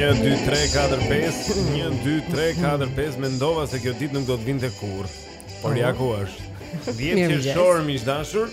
Një, dy, tre, katër, pes Një, dy, tre, katër, pes Mendova se kjo ditë nuk do të vinte kurrë Por ja ku është Dhjetë qershor miq të dashur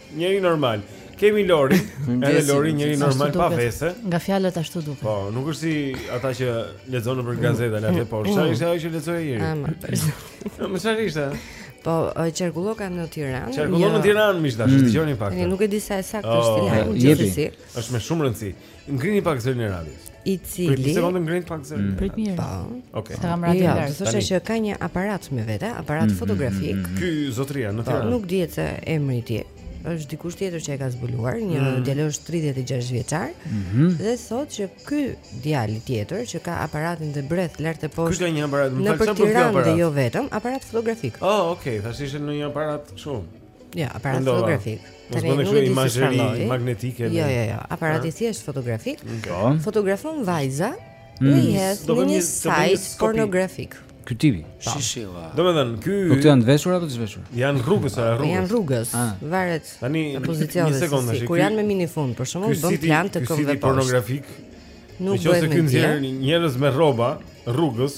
Njeri normal. Kemi Lori, edhe Lori njeri normal pa vese. Nga fjalët ashtu duket. Po, nuk është si ata që lexon nëpër gazeta lart e poshtë. Sa ishte ajo që lexoi Ieri? Ëh. Më sa ishte? Po, qarkulloka në Tiranë. Qarkullon në Tiranë, miq të dashur, dëgjoni pak. Nuk e di sa e saktë është oh, Tiranë, gjithsesi. Është me shumë rëndësi. Ngrini pak zërin e radios. I cili? Prit një sekondë ngrini pak zërin. Mm. Prit mirë. Po. Okej. Sa kam radios. Ja, thoshte që ka një aparat me vete, aparat mm, mm, fotografik. Ky zotria në Tiranë. Nuk dihet emri i tij. Është dikush tjetër që e ka zbuluar, një djalosh 36 vjeçar, mhm. dhe thotë që ky djali tjetër që ka aparatin dhe breth lart e poshtë. Ky ka një aparat, më falni, çfarë po bëj? Jo vetëm, aparat fotografik. Oh, okay, thashë ishte ndonjë aparat kështu. Jo, aparat Mendova. fotografik. Mos bënte kështu imazheri magnetike. Jo, jo, jo, aparat i thjesht fotografik. Po. Fotografon vajza mm. në një hes, në një sajt pornografik. Ky tipi. Po. Shishilla. Domethën, ky Po këto janë të veshur apo të zhveshur? Janë rrugës apo rrugës? Janë rrugës. Ah. Varet. Tani në pozicionin e saj. Kur janë me minifund, për shembull, bën plan të këmbëve. Ky pornografik. Nuk bëhet. Nëse ky nxjerr njerëz me rroba rrugës,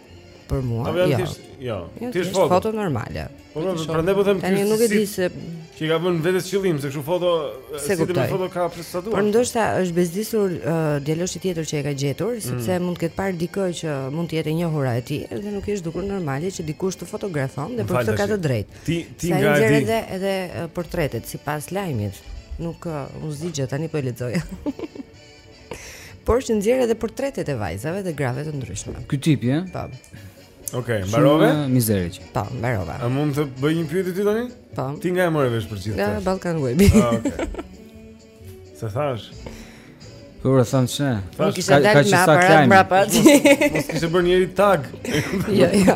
Për mua. Jo. Jo, jo. Ti je foto. Foto normale. Po më po, prandaj po them ti. nuk e di se ç'i ka vënë vetes qëllim se kështu foto se foto ka plot sa të duan. Por ndoshta është bezdisur djaloshi tjetër që e ka gjetur mm. sepse mund të ketë parë dikë që mund të jetë e njohura e tij dhe nuk i është dukur normale që dikush të fotografon dhe për këtë ka të drejtë. Ti ti nga e di. Edhe edhe portretet sipas lajmit nuk u zgjidhet tani po e lexoj. Por që nxjerr edhe portretet e vajzave dhe grave të ndryshme. Ky tipi, ëh? Po. Okej, okay, mbarove? Shumë mizeri që. Po, mbarova. A mund të bëj një pyetje ty tani? Po. Ti nga e morë vesh për gjithë këtë? Nga Balkan Web. Ah, okej. Okay. Se thashë? Po ora thon se. Nuk kishte dalë me aparat mbrapa. Mos kishte bërë njeri tag. Jo, jo.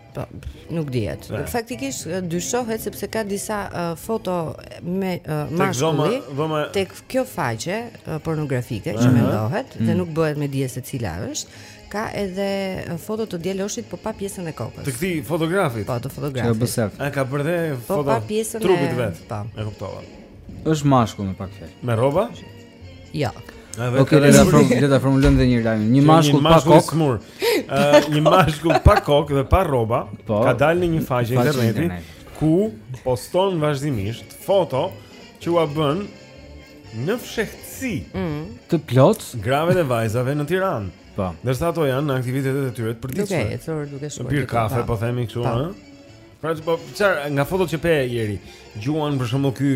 Po, nuk dihet. Pra. Faktikisht dyshohet sepse ka disa uh, foto me uh, mashkull tek kjo faqe uh, pornografike që mendohet mm. dhe nuk bëhet me dije se cila është. Ka edhe foto të djaloshit po pa pjesën e kokës. Të këtij fotografit. Po, të fotografit. Që bësef. Ai ka bërë foto. Po pa pjesën e trupit të vet. Po. E kuptova. Është mashkull me pak fjalë. Me rroba? Jo. Ok, le ta form, le ta formulojmë dhe një lajm. Një mashkull pa kokë. Ëh, një mashkull pa kokë dhe pa rroba po. ka dalë në një faqe interneti ku poston vazhdimisht foto që ua bën në fshehtësi mm. të plot grave e vajzave në Tiranë. Po. Ndërsa ato janë në aktivitetet e tyre të përditshme. Duke ecur, duke shkuar. Duke pirë kafe, po themi kështu, ëh. Pra, po, çfarë nga fotot që pe, Eri? Gjurmon për shembull ky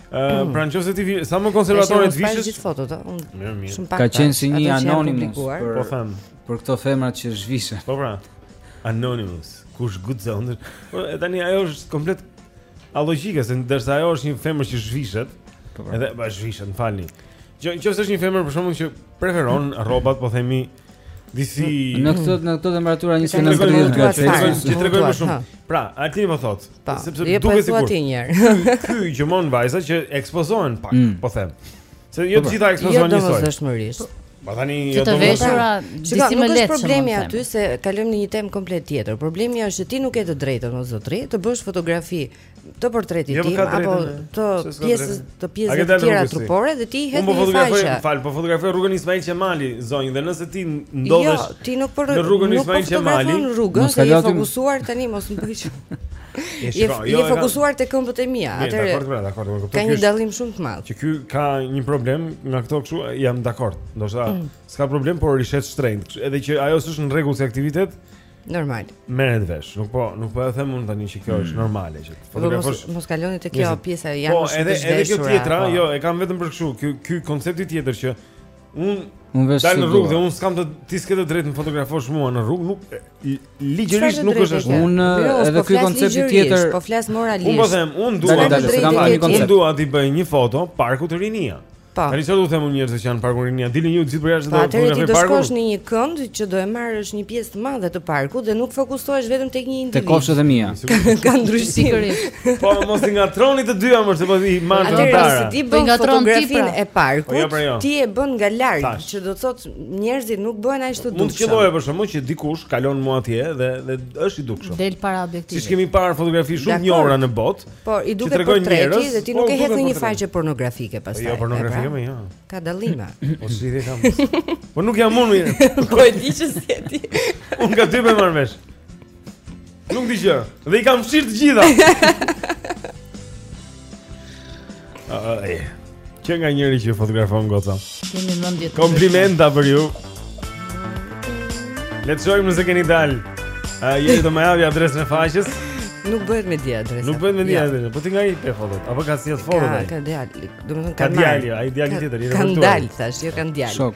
Ëh, pra nëse ti sa më konservatore të vishesh. Gjithë fotot, unë shumë pak. Ka qenë si një Anonymous për po them për këto femrat që zhvishen. Po pra. Anonymous, kush guxon ndër. Po tani ajo është komplet alogjike se ndërsa ajo është një femër që zhvishet. Po pra. Edhe pa u zhveshur, falni. Jo, nëse është një femër për shembull që preferon rrobat, po themi disi në këto në këto temperatura 130 gradë Celsius. Të tregojë më shumë. Pra, Altini më thotë, Po, sepse duket po sikur. Po, ti një herë. Ky gjurmon vajza që ekspozohen pak, mm. po them. Se jo të gjitha ekspozohen jo, njësoj. Jo, domosdoshmërisht. Po tani jo të veshura, disi më lehtë. Problemi aty se kalojmë në një temë komplet tjetër. Problemi është që ti nuk ke të drejtën o zotri të bësh fotografi të portretit jo, tim apo të pjesës të pjesës të tjera trupore dhe t'i hedhësh po një faqe. Më fal, po fotografoj rrugën Ismail Qemali, zonjë, dhe nëse ti ndodhesh Jo, ti nuk po në rrugën Ismail Qemali, nuk ke fotografuar rrugën, je fokusuar tani mos më bëj. Je jo, jo, fokusuar te këmbët e mia, atëherë. Dakord, pra, dakord, dakord. Ka një dallim shumë të madh. Që ky ka një problem nga këto kështu, jam dakord. Ndoshta, mm. s'ka problem, por prishet shtrenjtë. Edhe që ajo s'është në rregull si aktivitet. Normal. Merret vesh, nuk po, nuk po e them unë tani që kjo është mm. normale që. Po mos, mos kaloni te kjo pjesa e janë po, shumë të zgjuar. Po, edhe edhe kjo tjetra, po. jo, e kam vetëm për kështu, ky ky koncepti tjetër që Unë Unë vishem, dal në rrugë dhe unë s'kam të ti s'ke të drejtë të më fotografosh mua në rrugë, nuk ligjërisht nuk është ashtu. Unë jo, edhe po ky koncepti tjetër, po flas moralisht. Unë po them, unë dua të dal, s'kam një koncept. Unë dua t'i bëj një foto Parkut Rinia. Po. Tani çfarë do t'u them unë njerëzve që janë te Parku Rinia, dilni ju gjithë përjashta do të fotografoj parkun. Atëherë ti do shkosh në një kënd që do e marrësh një pjesë të madhe të parkut dhe nuk fokusohesh vetëm tek një individ. Te kofshët e mia. Ka ndryshim. Po mos i ngatroni të dyja më sepse i marr të para. Atëherë ti bën fotografinë pra. e parkut. Po, jo, pra, jo. Ti e bën nga larg, që do të thotë njerëzit nuk bëhen ashtu dukshëm. Mund të qellojë për shembull që dikush kalon mu atje dhe dhe është i dukshëm. Del para objektivit. Siç kemi parë fotografi shumë të njohura në botë. Po, i duket portreti dhe ti po, nuk e hedh në një faqe pornografike pastaj. Jo, pornografike pra. më jo. Ka dallime. Po si dhe kam. Po nuk jam unë. Po e di që s'je ti. Unë gatë më marr vesh. Nuk di gjë. Dhe i kam fshir të gjitha. Ai. Që nga njëri që fotografon goca. Kemi mendje. Komplimenta për ju. Le të shojmë nëse keni dal. A do të më japi adresën e faqes? Nuk bëhet me dia adresa. Nuk bëhet me dia adresa. Po ti nga i pe fotot? Apo ka sjell fotot? Ka djal. Domethënë ka djal. Ai djal tjetër, i rrugë. Ka djal tash, jo ka djal. Shok.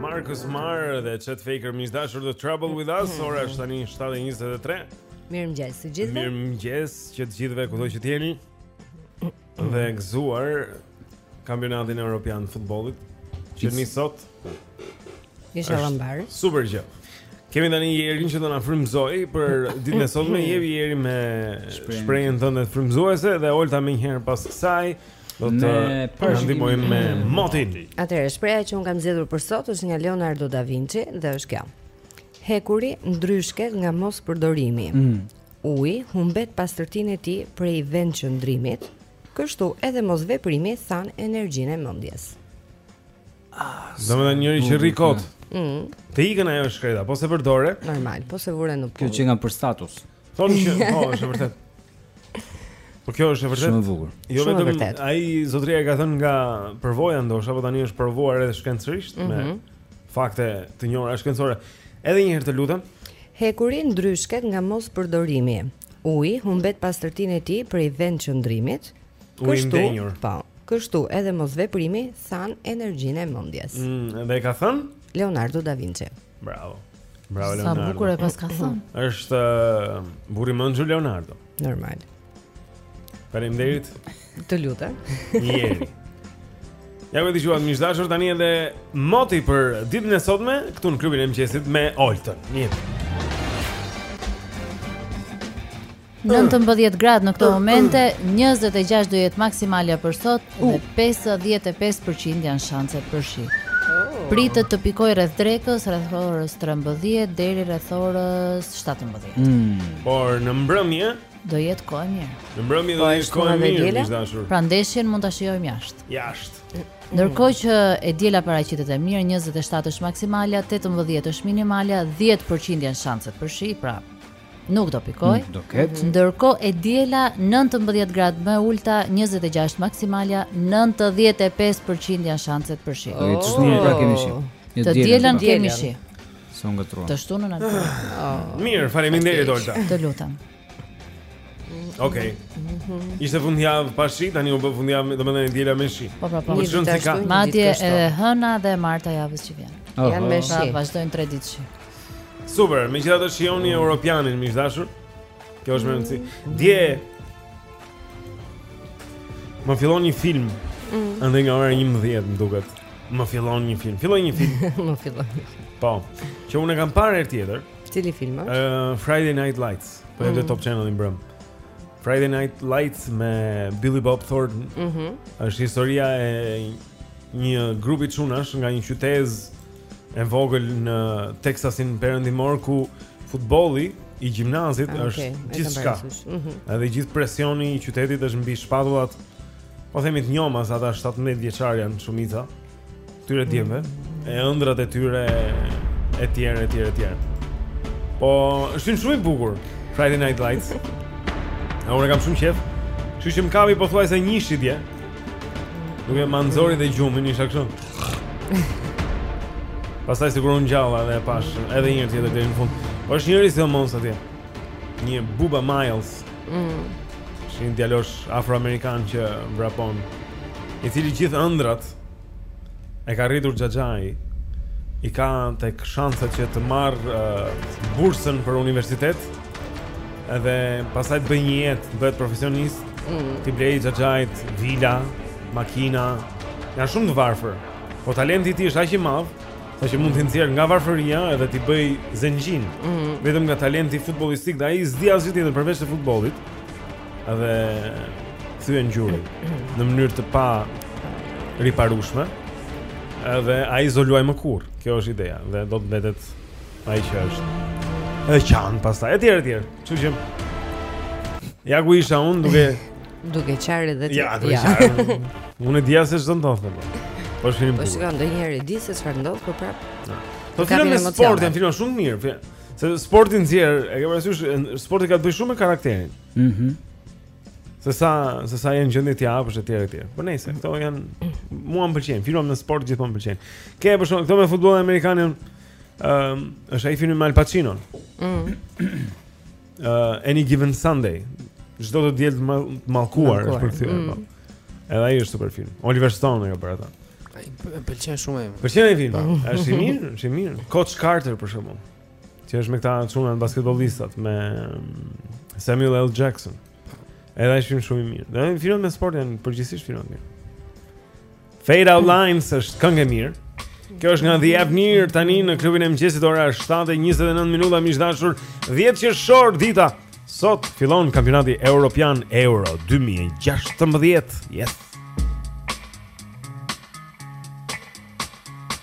Marcus Marr dhe Chet Faker miq të dashur The Trouble With Us mhm. ora është tani 7:23. Mirëmëngjes të gjithëve. Mirëmëngjes që të gjithëve kudo që të jeni. dhe gëzuar kampionatin europian të futbollit që nis sot. Isha lambar. Super gjë. Kemi tani Jerin që do na frymëzoj për ditën e sotme, Jeri Jeri me shprehjen tënde të frymëzuese dhe Olta menjëherë pas kësaj do të ndihmojmë me motin. Atëherë shprehja që un kam zgjedhur për sot është nga Leonardo da Vinci dhe është kjo. Hekuri ndryshket nga mospërdorimi. Mm. uji humbet pastërtinë e tij prej vendqëndrimit, kështu edhe mosveprimi than energjinë e mendjes. Ah, domethënë njeri që rri kot. Mm. Të ikën ajo e shkreta, po s'e përdore. Normal, po s'e vure në punë. Kjo qenka për status. Thonë që, po, është vërtet. Po kjo është e vërtetë. Shumë e bukur. Jo vetëm ai zotria e ka thënë nga përvoja ndoshta, po tani është provuar edhe shkencërisht mm -hmm. me mhm. fakte të njohura shkencore. Edhe një herë të lutem. Hekuri ndryshket nga mospërdorimi. Uji humbet pastërtinë e tij prej vendqëndrimit. Kështu, po, kështu edhe mosveprimi than energjinë e mendjes. Mm, dhe e ka thënë Leonardo da Vinci. Bravo. Bravo Leonardo. Sa bukur e paska thënë. Është uh, burrë me mend Leonardo. Normal. Faleminderit. Të lutem. Jeri. Ja kë dëgjuat miq të dashur tani edhe moti për ditën e sotme këtu në klubin e mëngjesit me Oltën. Mirë. 19 gradë në këto momente, 26 do jetë maksimalja për sot dhe 55% janë shanset për shi. Oh. Pritet të pikojë rreth drekës, rreth orës 13 deri rreth orës 17. Mm. Por në mbrëmje Do jetë kohë e mirë. Në mbrëmje do po, jetë kohë e mirë, miq të dashur. Pra ndeshjen mund ta shijojmë jashtë. Jashtë. Ndërkohë që e diela paraqitet e mirë, 27 është maksimalja, 18 është minimalja, 10% janë shanset për shi, pra nuk do pikojë. Nuk do ketë. Mhm. Ndërkohë e diela 19 gradë më e ulta, 26 maksimalja, 95% janë shanset për shi. Do të shtunë pra kemi shi. Të dielën kemi shi. Së unë gëtruam Të shtunën atë. Mirë, faleminderit Olta Të lutëm Okej. Mhm. Ishte fundjavë pa shi, tani u bë fundjavë, domethënë diela me shi. Po, po, po. Një ditë ka. Madje edhe e hëna dhe e marta e javës që vjen. Jan me shi. Pra, vazhdojnë 3 ditë shi. Super, megjithatë shijoni mm. europianin, miq të dashur. Kjo është më rëndësi. Dje Më fillon një film. Mm. Andej nga ora 11 më duket. Më fillon një film. Filloi një film. më fillon një film. Po. Që unë e kam parë herë tjetër. Cili film është? Uh, Friday Night Lights. Po dhe mm. Top Channel-i mbrëmë. Friday Night Lights me Billy Bob Thornton. Mhm. Mm është historia e një grupi çunash nga një qytezë e vogël në Teksasin perëndimor ku futbolli i gjimnazit ah, okay, është gjithçka. Ëh. Mhm. Edhe gjithë presioni i qytetit është mbi shpatullat, po themi, të njoma se ata 17 vjeçar janë shumica. E këtyre djemve, mm. e ëndrat e tyre etj etj etj. Po, është shumë i bukur Friday Night Lights. A unë e kam shumë qejf. Kështu që më kapi pothuajse një shitje. Duke ma nxori dhe gjumin isha kështu. Pastaj sikur u ngjalla dhe e pashë edhe një herë tjetër deri në fund Po është njëri sidomos atje Një Boobie Miles mm. është një djalosh afroamerikan që vrapon I cili gjithë ëndrrat E ka rritur xhaxhai I ka tek shansi që të marrë uh, bursën për universitet Edhe pastaj të bëjë një jetë, të bëhet profesionist, mm. t'i blejë xhaxhait, vila, makina, janë shumë të varfër. Po talenti i tij është aq i madhë, sa që mund t'i nxjerrë nga varfëria edhe t'i bëjë zengjinë, mm. vetëm nga talenti futbollistik, dhe ai s'di asgjë tjetër përveçse futbollit, edhe thyen gjurin, në mënyrë të pariparueshme, edhe ai s'do luajë më kurrë, kjo është ideja, dhe do të mbetet Ai që është. Edhe qan pastaj etj etj. Kështu që Ja ku isha unë duke duke qarë edhe ti. Ja, duke ja. qarë. Unë e dija se ç'do ndodhte. Po, po shihni po. Po shiko, ndonjëherë e di se çfarë ndodh, por prap. Po filmat me sport, janë filma shumë të mirë. Se sporti nxjerr, e ke parasysh, sporti ka të bëjë shumë me karakterin. Mhm. Mm se sa se sa je në gjendje të japësh etj etj. Po nejse, këto janë mua më pëlqejnë, filma me sport gjithmonë më pëlqejnë. Ke pas shkak këto me futbollin amerikan janë Ëm, është ai filmi me Al Pacino. Mm. Ë, Any Given Sunday. Çdo të diel të mal- të mallkuar është përkthyer. Mm. po. Edhe ai është super film. Oliver Stone e ka bërë atë. Ai m- më pëlqen shumë ai. Më pëlqen ai filmi. Po. Është i mirë, është i mirë. Coach Carter për shembull. Që është me këta çunat basketbollistat me mm, Samuel L. Jackson. Edhe ai është film shumë i mirë. Dhe filmat me sport janë përgjithsisht filma të mirë. Fade Out Lines është këngë e mirë. Kjo është nga The Avener tani në klubin e mëngjesit ora është 7:29 minuta miq të dashur 10 qershor dita sot fillon kampionati europian Euro 2016 yes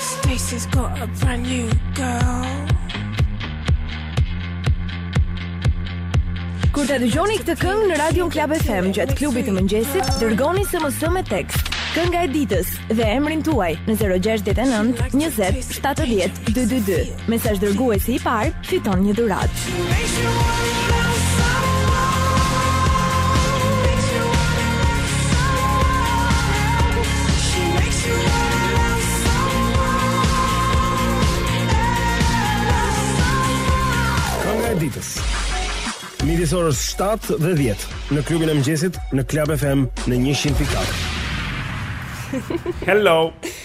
Stacy's got a brand new girl. Kur ta dëgjoni këtë këngë në Radio Club FM gjatë klubit të mëngjesit, dërgoni SMS me tekst Kënga e ditës dhe emrin tuaj në 069 20 70 222. Mesazh dërguesi i parë Fiton një dhuratë. Kënga e ditës. Midis orës 7 dhe 10 në klubin e mëngjesit në Club FM në 100.4. Hello.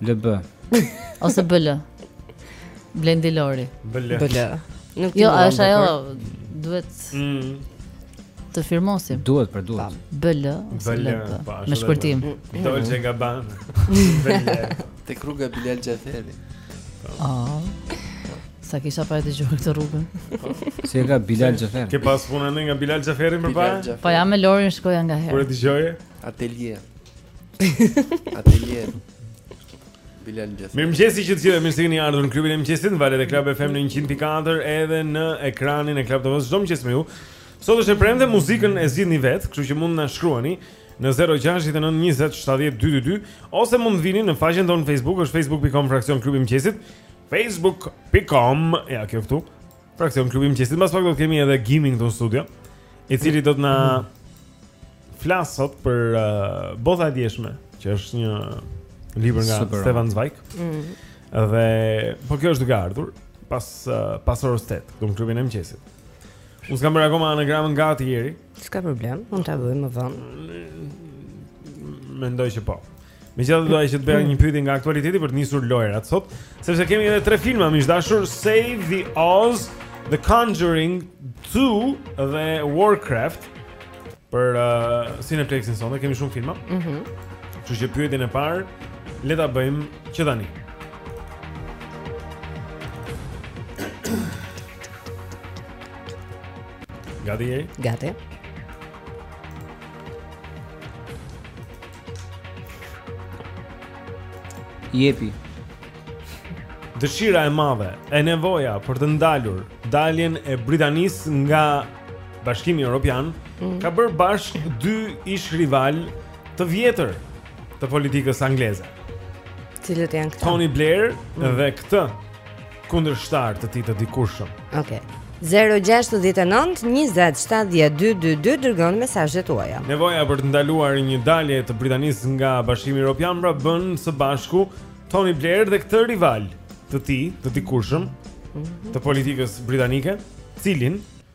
LB. Ose BL. Blendi Lori. BL. BL. Nuk jo, është ajo duhet mm. të firmosim. Duhet për duhet. BL ose LB. Po, me shkurtim. Dolce Gabbana. Te rruga Bilal Xhaferi. Oh. Sa kisha pa e dëgjuar këtë rrugën po. Si e ka Bilal Xhaferin Ke pas punë nga Bilal Xhaferi më parë? Pa po ja me Lorin shkoja nganjëherë Ku e dëgjoje? Atelie Atelie. Bilal Gjesti. Mirëmëngjesi të gjithëve, mirë se keni ardhur në klubin e mëngjesit, në valët e Club FM në 100.4 edhe në ekranin e Club TV-s. Çdo mëngjes me ju. Sot është e premte, muzikën e zgjidhni vetë, kështu që mund të na shkruani në 069 20 70 222 ose mund të vini në faqen tonë Facebook, është facebook.com fraksion klubi i mëngjesit. facebook.com ja kjo këtu. Fraksion klubi i mëngjesit. Mbas pak do të kemi edhe gaming në studio, i cili do të na flas sot për uh, Bota e Djeshme, që është një libër nga Super, Stefan Zweig. Mm. Dhe po kjo është duke ardhur pas uh, pas orës 8, në klubin e mëngjesit. Unë s'kam bërë akoma anagramën gati Eri. S'ka problem, mund ta bëjmë më vonë. Mendoj që po. Megjithatë doja që të bëj një pyetje nga aktualiteti për të nisur lojërat sot, sepse kemi edhe tre filma miq të dashur Save the Oz, The Conjuring 2 dhe Warcraft për uh, Cineplexin sonte, kemi shumë filma. Mhm. Mm Kështu që pyetjen e parë le ta bëjmë që tani. Gati Eri? Gati. Jepi. Dëshira e madhe e nevoja për të ndaluar daljen e Britanisë nga Bashkimi Evropian mm. ka bërë bashkë dy ish rivalë të vjetër të politikës angleze. Cilët janë këta? Tony Blair mm. dhe këtë kundërshtar të tij të dikurshëm. Okej. Okay. 0-6-9-27-12-22 Dërgoni mesazhet tuaja Nevoja për të ndaluar një dalje të Britanisë nga bashkimi Europian Pra bën së bashku Tony Blair dhe këtë rival Të tij, të dikurshëm mhm. Të politikës Britanike Cilin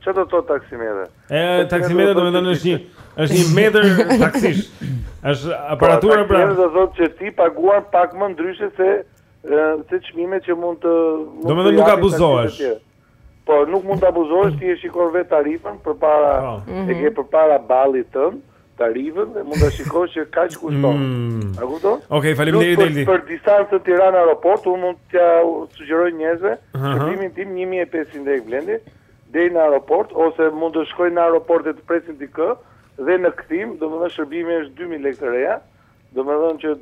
Çfarë do të thotë taksimetër? Ë taksimetër do të thotë është një është një metër taksish. Është po, aparatura pra. Do të thotë që ti paguan pak më ndryshe se se çmimet që mund të Do të thotë nuk abuzohesh. Po nuk mund të abuzohesh, ti e shikon vetë tarifën përpara po. e ke mhm. përpara ballit tënd tarifën dhe mund ta shikosh që kaq kushton. Mm. A kupton? Okej, okay, faleminderit Eldi. Për, për distancën Tirana aeroport, unë mund t'ua sugjeroj njerëzve uh -huh. shërbimin tim 1500 lekë Blendi deri në aeroport ose mund të shkojnë në aeroport e të presin dikë dhe në kthim, domethënë shërbimi është 2000 lekë të reja. Domethënë që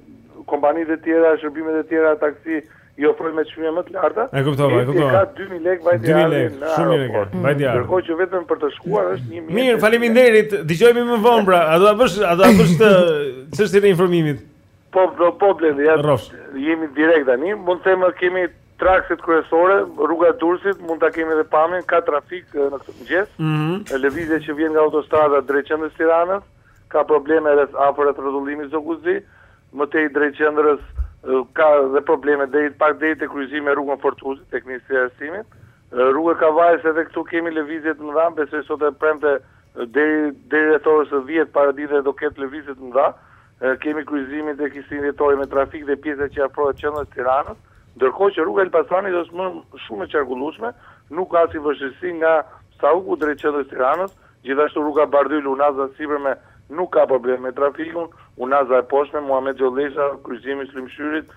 kompanitë e tjera, shërbimet e tjera taksi i ofrojnë me çmime më të larta. E kuptova, e kuptova. Ka 2000 lekë vajtje e ardhje në aeroport. Shumë lekë, vajtë e ardhje. Ndërkohë që vetëm për të shkuar është 1000 lekë. Mirë, faleminderit. Dëgjohemi më vonë pra. A do ta bësh, a do ta bësh të çështjen e informimit? Po, po, po Blendi, ja. Jemi direkt tani. Mund të them kemi te akset kryesore, rruga e Durrësit, mund ta kemi edhe pamjen, ka trafik në këtë mëngjes. Ëh. Mm -hmm. Lëvizja që vjen nga autostrada drejt qendrës Tiranës. Ëh Ka probleme rreth afër rreth rrotullimit Zogu i Zi, më tej drejt qendrës ka dhe probleme deri pak deri te kryqëzimi me rrugën Fortuzi tek Ministria e Arsimit. Rruga e Kavajës edhe këtu kemi lëvizje të mëdha, besoj sot e premte deri deri rreth orës dhjetë paradite do ketë lëvizje të mëdha. Kemi kryqëzimin tek 21 Dhjetori me trafik dhe pjesa që afrohet qendrës Tiranës, ndërkohë që rruga e Elbasanit është më shumë e qarkullueshme, nuk ka asnjë vështirësi nga Sauku drejt qendrës Tiranës, Gjithashtu rruga Bardhyl, unaza e sipërme nuk ka problem me trafikun, unaza e poshtme Muhamet Gjollesha, kryqëzimi i Myslym Shyrit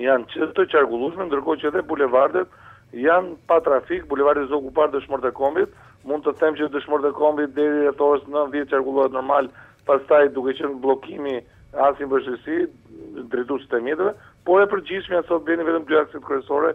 janë që të qarkullueshme, ndërkohë që dhe bulevardet janë pa trafik, bulevardi Zogu i Parë Dëshmorët e Kombit, mund të them që Dëshmorët e Kombit deri rreth orës nëntë dhjetë qarkullohet normal, pastaj duke qenë bllokimi asnjë vështirësi, drejtuesit e mjeteve, por e përgjithshmja sot Blendi vetëm dy akset kryesore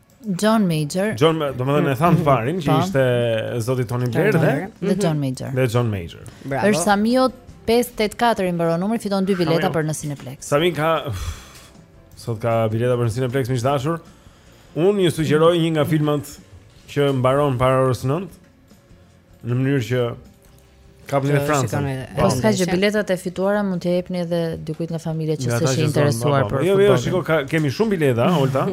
John Major. John, domethënë e thanë farin që po. ishte zoti Tony Blair dhe dhe John mhm. Major. Dhe John Major. Bravo. Është Sami, 584 i mbaron numri, fiton dy bileta për në Cineplex. Sami ka sot ka bileta për në Cineplex miq të dashur. Unë ju sugjeroj një nga filmat që mbaron para orës 9. Në mënyrë që kapni në Francë. Po s'ka që biletat e fituara mund t'i jepni edhe dikujt nga familja që s'është i interesuar për futbollin. Jo, jo, shiko, kemi shumë bileta, Olta,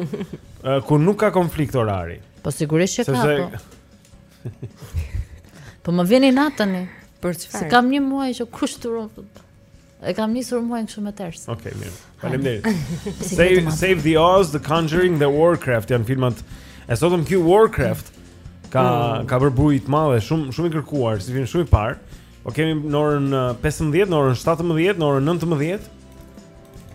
ku nuk ka konflikt orari. Po sigurisht që ka. Po. po më vjen inat. Për çfarë? Se kam një muaj që kushturon futboll. E kam nisur muajin kështu me ters. Okej, okay, mirë. Faleminderit. save Save the Oz, The Conjuring, The Warcraft janë filmat e sotëm. Ky Warcraft ka mm. ka bërë bujë të madhe, shumë shumë i kërkuar, si film shumë i parë. Po kemi në orën 15, uh, në orën 17, në orën 19,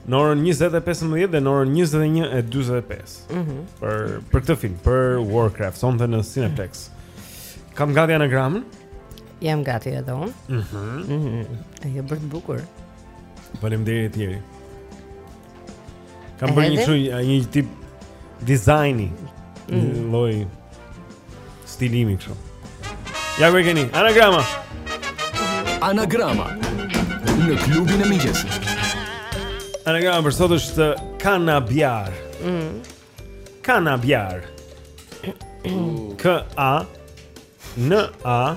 në orën 20:15 dhe në orën 21:25. Mhm. Mm për për këtë film, për Warcraft, sonte në Cineplex. Kam gati anagramën. Jam gati edhe unë. Mhm. Mm mhm. Mm E ke bërë bukur. Faleminderit Tieri. Kam bërë një kështu, një tip dizajni, mm. një lloj stilimi kështu. Ja ku e keni, anagrama. Anagrama në klubin e mëngjesit. Anagrama për sot është kanabiar. Mhm. Kanabiar. K A N A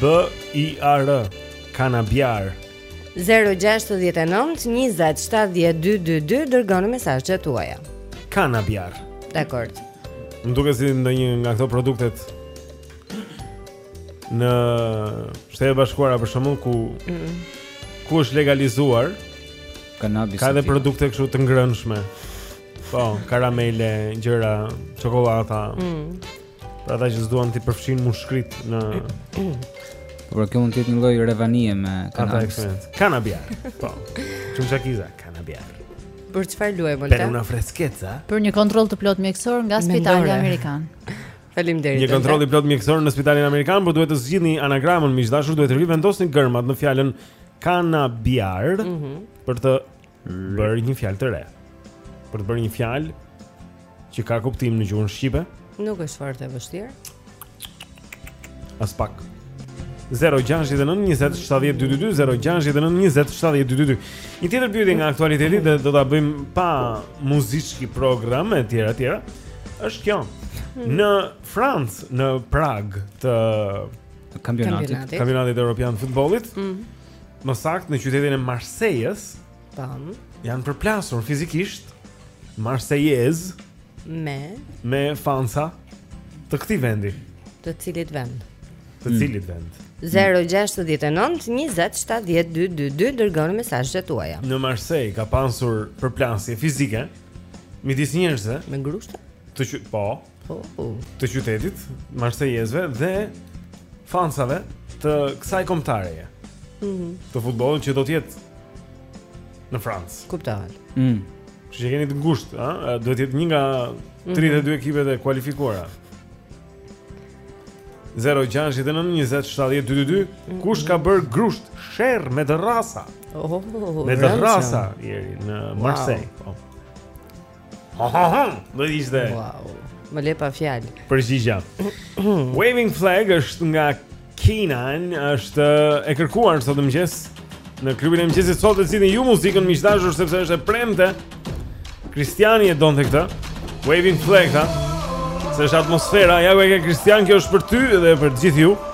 B I A R Kanabiar 069 20 70 222 dërgoni mesazhet tuaja. Kanabiar. Dakord. Më duket si ndonjë nga këto produktet në Shtetet e Bashkuara për shembull ku mm -mm. ku është legalizuar kanabis. Ka edhe produkte kështu të ngrënshme. Po, karamele, gjëra, çokollata. Mm. Për ata që s'duan t'i përfshin mushkëritë në... Po pra kjo mund të jetë një lloj revanie me kanabis. Kanabiar, po. Që më shakiza, kanabiar. Për çfarë luajmë, Olta? Per una freskeca. Për një kontroll të plotë mjekësor nga spitali Amerikan. Faleminderit. Një kontroll i plotë mjekësor në spitalin Amerikan, por duhet të zgjidhni anagramën, miq të dashur, duhet të rivendosni gërmat në fjalën kanabiar mm -hmm. për të bërë një fjalë të re. Për të bërë një fjalë që ka kuptim në gjuhën shqipe? Nuk është fort e vështirë. Aspak. 069 20 70 222 069 20 70 222. Një tjetër pyetje nga aktualiteti dhe do ta bëjmë pa muzikë, siç ki program e tjera e tjera. Është kjo. Hmm. Në Francë, në prag të kampionatit, kampionatit, kampionatit europian të futbollit, mm. më saktë në qytetin e Marsejës. Tan. Janë përplasur fizikisht marsejezë me me fansa të këtij vendi. Të cilit vend? Të hmm. cilit vend? 069 20 70 222 dërgoni mesazhet tuaja. Në Marsejë ka pasur përplasje fizike midis njerëzve me grushte. Të që, po, Po, po. Të qytetit, marsejezve dhe fansave të kësaj kombëtareje. Mhm. Mm të futbollit që do të jetë në Francë. Kuptohet. Mhm. Që që e keni të ngusht, a? Duhet të jetë një nga 32 mm -hmm. ekipet e kualifikuara 0-6-9-27-12-2 Kush ka bërë grusht sherr me dërrasa oh, oh, oh, Me dërrasa jeri në Marseille wow. Po. Ha ha ha. Do ishte. Wow. Më le pa fjalë. Përgjigja. Waving flag është nga Kinan, është e kërkuar sot në mëngjes në klubin e mëngjesit sot e zgjidhni ju muzikën miq dashur sepse është e premte. Kristiani e donte këtë. Waving flag, ha. Se është atmosfera, ja ku e ke Kristian, kjo është për ty dhe për gjithë ju.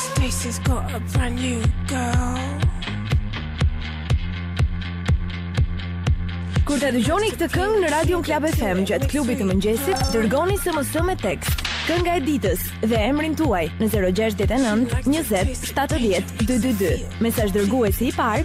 Stacy's got a brand new girl. Kur ta dëgjoni këtë këngë në Radio Club FM gjatë klubit të mëngjesit, dërgoni SMS me tekst kënga e ditës dhe emrin tuaj në 069 20 70 222. Mesazh dërguesi i parë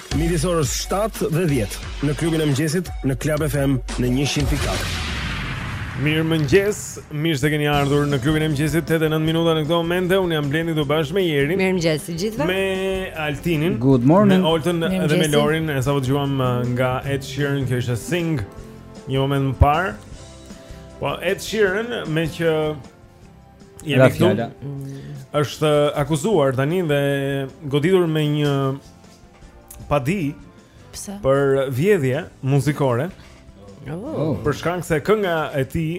Midis orës 7 dhe 10 në klubin e mëngjesit në Club FM në 100.4. Mirë mëngjes, mirë se keni ardhur në klubin e mëngjesit 8 e 9 minuta në këto momente, unë jam Blendi së bashku me Jerin Mirë mëngjes të gjithëve Me Altinin Good morning Me Olten dhe me Lorin E sapo dëgjuam uh, nga Ed Sheeran kjo ishte Sing Një moment më parë Po Ed Sheeran meqë Jemi këtu. Është akuzuar tani dhe goditur me një padi. Pse? Për vjedhje muzikore. Oh. Për shkak se kënga e tij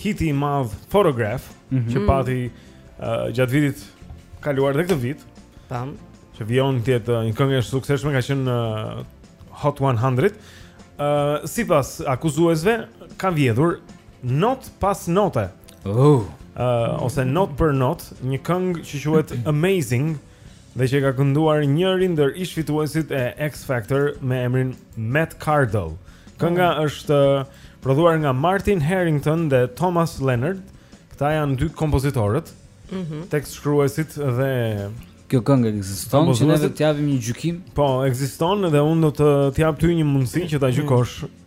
hiti i madh Photograph mm -hmm. që pati uh, gjatë vitit kaluar dhe këtë vit. Tam. Që vijon të jetë një këngë e suksesshme ka qenë uh, Hot 100. Uh, sipas akuzuesve ka vjedhur notë pas note Oh. Uh, ose notë për notë, një këngë që quhet Amazing dhe që e ka kënduar njëri ndër ish fituesit e X Factor me emrin Matt Cardle. Kënga oh. është prodhuar nga Martin Harrington dhe Thomas Leonard. Këta janë dy kompozitorët, mm -hmm. tekstshkruesit dhe kjo këngë ekziston që ne do të japim një gjykim. Po, ekziston dhe unë do të të jap ty një mundësi që ta gjykosh. Mm -hmm.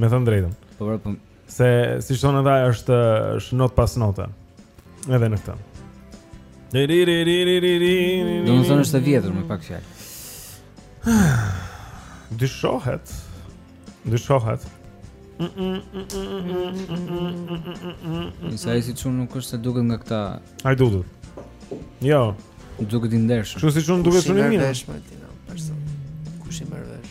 Me thënë drejtën. Po pra, po. Se siç thonë ata është është notë pas note. Edhe në këtë. Domethënë është e vjedhur me pak fjalë. Dyshohet. Dyshohet. Se ai si çun nuk është se duket nga këta. Ai duket. Jo. Duket i ndershëm. Kështu si çun duket shumë i mirë. Kush i merr vesh?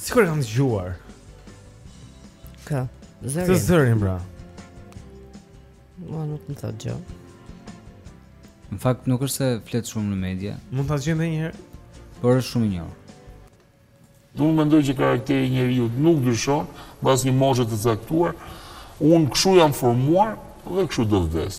Sikur kam dëgjuar. Kë? Zërin. Po zërin pra. Mo nuk më thotë gjë. Në fakt nuk është se flet shumë në media. Mund ta gjej një herë. Por është shumë i njohur. Unë mendoj që karakteri i njeriut nuk ndryshon mbas një moshe të caktuar. Unë kshu jam formuar dhe kshu do vdes.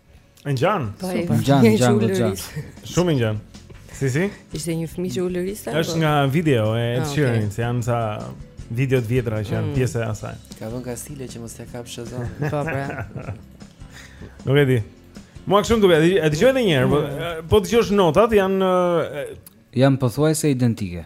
E ngjan. Po, super. Ngjan, ngjan goxha. Shumë ngjan. Si si? Ishte një fëmijë që ulëriste. Është nga video e Ed Sheeran, se janë ca video të vjetra që janë mm. pjesë e asaj. Ka vënë kastile që mos t'ia kap Shazam. Po, pra. Nuk e di. Mua kështu m'duket, e dëgjoj edhe një herë, po, mm. po t'dëgjosh notat janë janë pothuajse identike.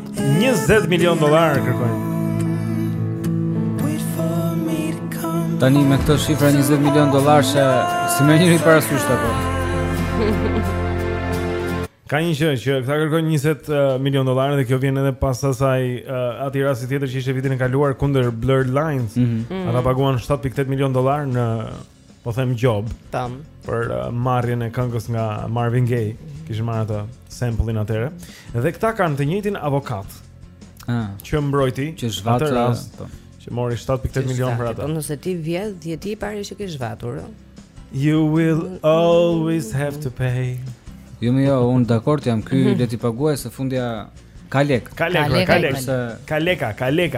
20 milion dolar kërkojnë. Tani me këto shifra 20 milion dolar se si më njëri para sysh ta bëj. Ka një gjë që këta kërkojnë 20 uh, milion dollarë dhe kjo vjen edhe pas asaj uh, atij rastit tjetër që ishte vitin e kaluar kundër Blurred Lines. Mm -hmm. Ata paguan 7.8 milion dollarë në po them gjobë. Tam. Për uh, marrjen e këngës nga Marvin Gaye, kishin marrë atë sample-in atëre. Dhe këta kanë të njëjtin avokat. Ah. Që mbrojti që zhvati atë rast. Po. Që mori 7.8 milion për atë. Po nëse ti vjedh, je ti i pari që ke zhvatur. You will always have to pay. Jo jo, unë dakord jam ky, le t'i paguajë se fundja ka lek. Ka lek, ka lek. Ka lek, ka lek.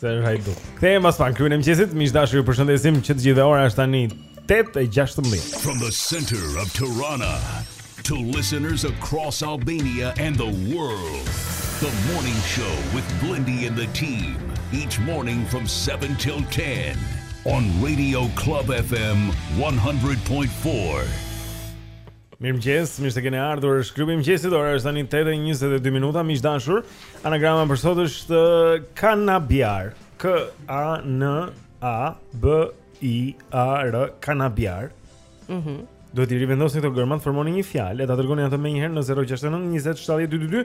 Se është hajdut. Kthehemi pas pak klubi i mëngjesit, miq të dashur ju përshëndesim që të gjithë ora është tani 8:16. From the center of Tirana to listeners across Albania and the world. The morning show with Blendi and the team each morning from 7 till 10 on Radio Club FM 100.4. Mirëmëngjes, mirë se keni ardhur. Është klubi i mëngjesit, ora është tani 8:22 minuta. Miq të dashur, anagrama për sot është kanabiar. K A N A B I A R kanabiar. Mhm. Mm Duhet t'i rivendosni këto gërma, të formoni një fjalë, e ta dërgoni atë menjëherë në 069 20 70 222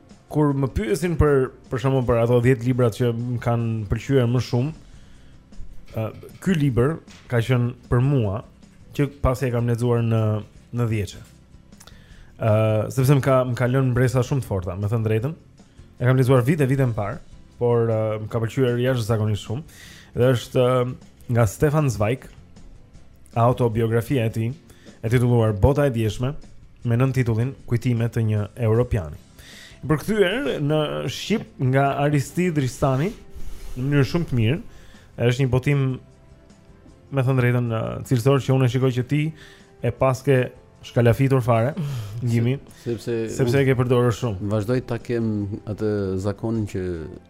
kur më pyesin për për shembull për ato 10 librat që më kanë pëlqyer më shumë, ë uh, ky libër ka qenë për mua që pasi e kam lexuar në në dhjetëshe. ë uh, sepse më ka më ka lënë mbresa shumë të forta, me thënë të drejtën. E kam lexuar vite vite më parë, por uh, më ka pëlqyer jashtëzakonisht shumë. Dhe është uh, nga Stefan Zweig autobiografia e tij, e titulluar Bota e Djeshme, me nëntitullin Kujtime të një Europiani. I përkthyer në shqip nga Aristid Ristani në mënyrë shumë të mirë. Është një botim me thënë të drejtën cilësor që unë e shikoj që ti e paske shkalafitur fare Gjimi sepse sepse e ke përdorur shumë. Vazhdoj ta kem atë zakonin që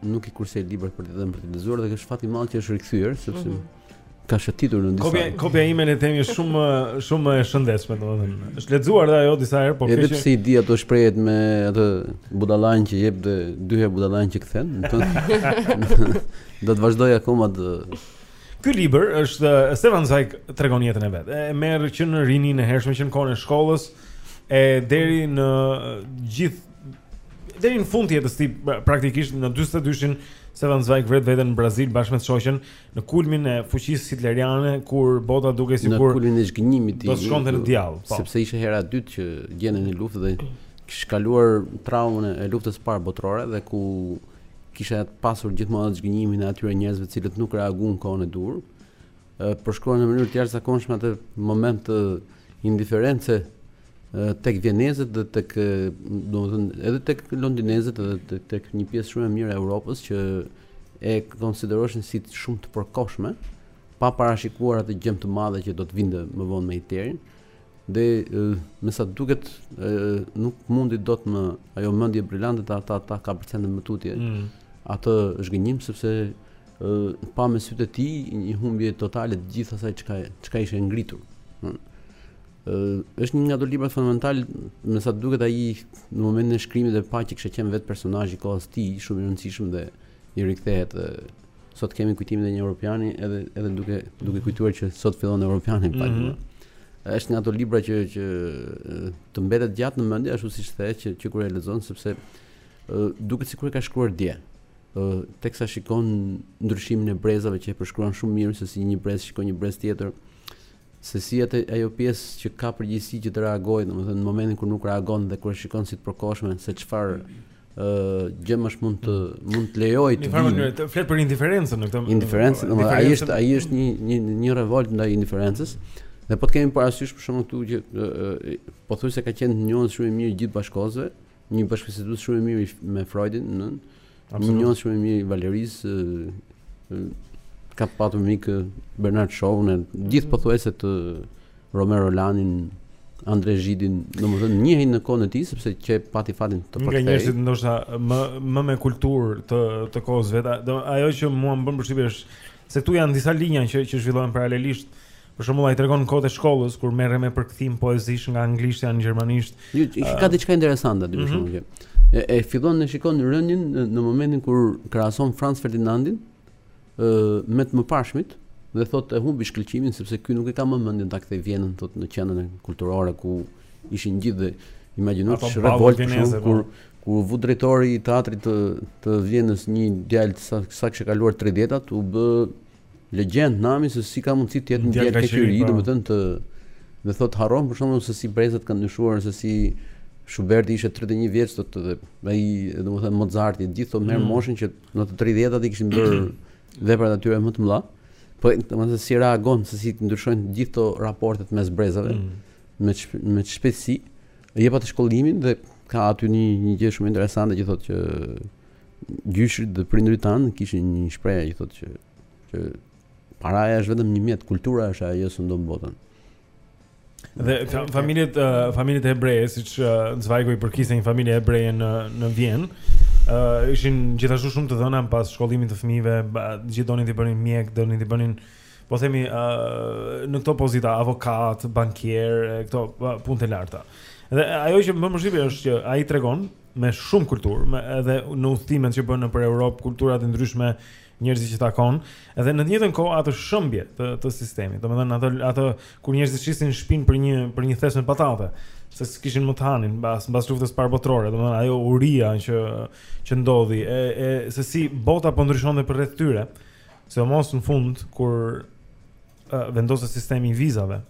nuk i kursej librat për të dhënë për të lexuar dhe kështu fat i madh që është rikthyer sepse mm -hmm. ka shëtitur në disa. Kopja kopja ime le të themi është shumë shumë e shëndetshme domethënë. Është lexuar dhe ajo disa herë, por Edhe pse i di ato shprehjet me atë budallan që jep dhe dy herë budallan që kthen, do të vazhdoj akoma të Ky libër është Stefan Zweig tregon jetën e vet. E merr që në rininë e hershme që në kohën e shkollës e deri në gjithë deri në fund të jetës tij pra, praktikisht në 42-shin Stefan Zweig vret veten në Brazil bashkë me shoqen në kulmin e fuqisë hitleriane kur bota dukej sikur në kulmin e zhgënjimit do të shkonte në djall, po. Sepse ishte hera e dytë që gjendej në luftë dhe kish kaluar traumën e luftës parë botërore dhe ku kishte pasur gjithmonë atë zhgënjimin e atyre njerëzve të cilët nuk reaguan kohën e duhur. ë përshkruan në mënyrë të jashtëzakonshme atë moment të indiferencës tek vjenezët dhe tek domethënë edhe tek londinezët edhe tek një pjesë shumë e mirë e Evropës që e konsideronin si shumë të përkohshme, pa parashikuar atë gjëmë të madhe që do të vinte më vonë me Hitlerin, dhe me sa duket nuk mundi dot më ajo mendje brilante ta, ta, ta kapërcente më tutje mm. atë zhgënjim, sepse pa me sytë e tij një humbje totale të gjithë asaj çka, çka ishte ngritur. është një nga ato librat fundamental, me sa duket ai në momentin e shkrimit e pa që kishte qenë vetë personazh i kohës tij, shumë i rëndësishëm dhe i rikthehet sot kemi kujtimet e një europiani edhe edhe duke duke kujtuar që sot fillon europiani pa. Mm -hmm. Është nga ato libra që që të mbetet gjatë në mendje ashtu siç the që që kur e lexon sepse duket sikur e ka shkruar dje. Ë teksa shikon ndryshimin e brezave që e përshkruan shumë mirë se si një brez shikon një brez tjetër. Se si atë ajo pjesë që ka përgjegjësi që të reagojë, domethënë në momentin kur nuk reagon dhe kur e shikon si të përkohshme se çfarë ë gjëmash mund të mund të lejojë të vijë. Flet për indiferencën në këtë. Indiferencë, domethënë ai është ai është një një një revolt ndaj indiferencës. Dhe po të kemi parasysh për shembull këtu që po thuaj se ka qenë njohës shumë i mirë i gjithë bashkëkohësve, Një bashkëbisedues shumë i mirë me Freudin, një njohës shumë i mirë i Valerisë, ka patur mik Bernard Shawn, e gjithë pothuajse të Romen Rolanin, Andre Zhidin, domethënë njihej në kohën e tij, sepse që pati fatin të përtej. Nga njerëzit ndoshta më, më me kulturë të, të kohës vet, dhe ajo që mua më bën përshtypje është, se këtu janë disa linja që, që zhvillohen paralelisht, Për shembull, ai tregon kohët e shkollës kur merrej me përkthim poezish nga anglishtja në gjermanisht. Që ka diçka interesante aty për mhm. shembull që e fillon të shikon rënien në momentin kur krahason Franz Ferdinandin ë me të mëparshmit dhe thotë e humbi shkëlqimin sepse ky nuk e ka më mendjen ta kthejë Vienën thotë në qendrën kulturore ku ishin gjithë dhe imagjino çfarë revolte për shembull kur po. kur u vu drejtori i teatrit të të Vienës një djalë sa sa kishte kaluar 30-at u bë legjendë nami se si ka mundësi të jetë një djalë kaq i ri, po. domethënë të me thotë harron për shembull se si brezat kanë ndryshuar se si Schubert ishte 31 vjeç thotë dhe ai domethënë Mozarti gjithë thonë merr mm. moshën që në të 30-tat i kishin bërë veprat e tyre më të mëdha. Po domethënë si reagon se si ndryshojnë gjithë këto raportet mes brezave mm. me me shpejtësi. Jep atë shkollimin dhe ka aty një një gjë shumë interesante që thotë që Gjyshit dhe prindërit tanë kishin një shprehje që thotë që që paraja është vetëm një mjet, kultura është ajo që sundon botën. Dhe familjet uh, familjet hebreje, siç uh, Zvajgu i përkiste një familje hebreje në në Vjenë, uh, ishin gjithashtu shumë të dhëna pas shkollimit të fëmijëve, gjithë donin të bënin mjek, donin të bënin po themi uh, në këto pozita avokat, bankier, këto uh, punë të larta. Dhe ajo që më më shijoi është që ai tregon me shumë kulturë, edhe në udhëtimet që bën nëpër Europë, kultura të ndryshme, njerëzit që takon, edhe në të njëjtën kohë atë shembje të të sistemit. Domethënë atë atë kur njerëzit shisnin shpinë për një për një thes me patate, se s'kishin më të hanin mbas mbas luftës së parë botërore, domethënë ajo uria që që ndodhi e e se si bota po ndryshonte përreth tyre. Sidomos në fund kur vendoset sistemi i vizave.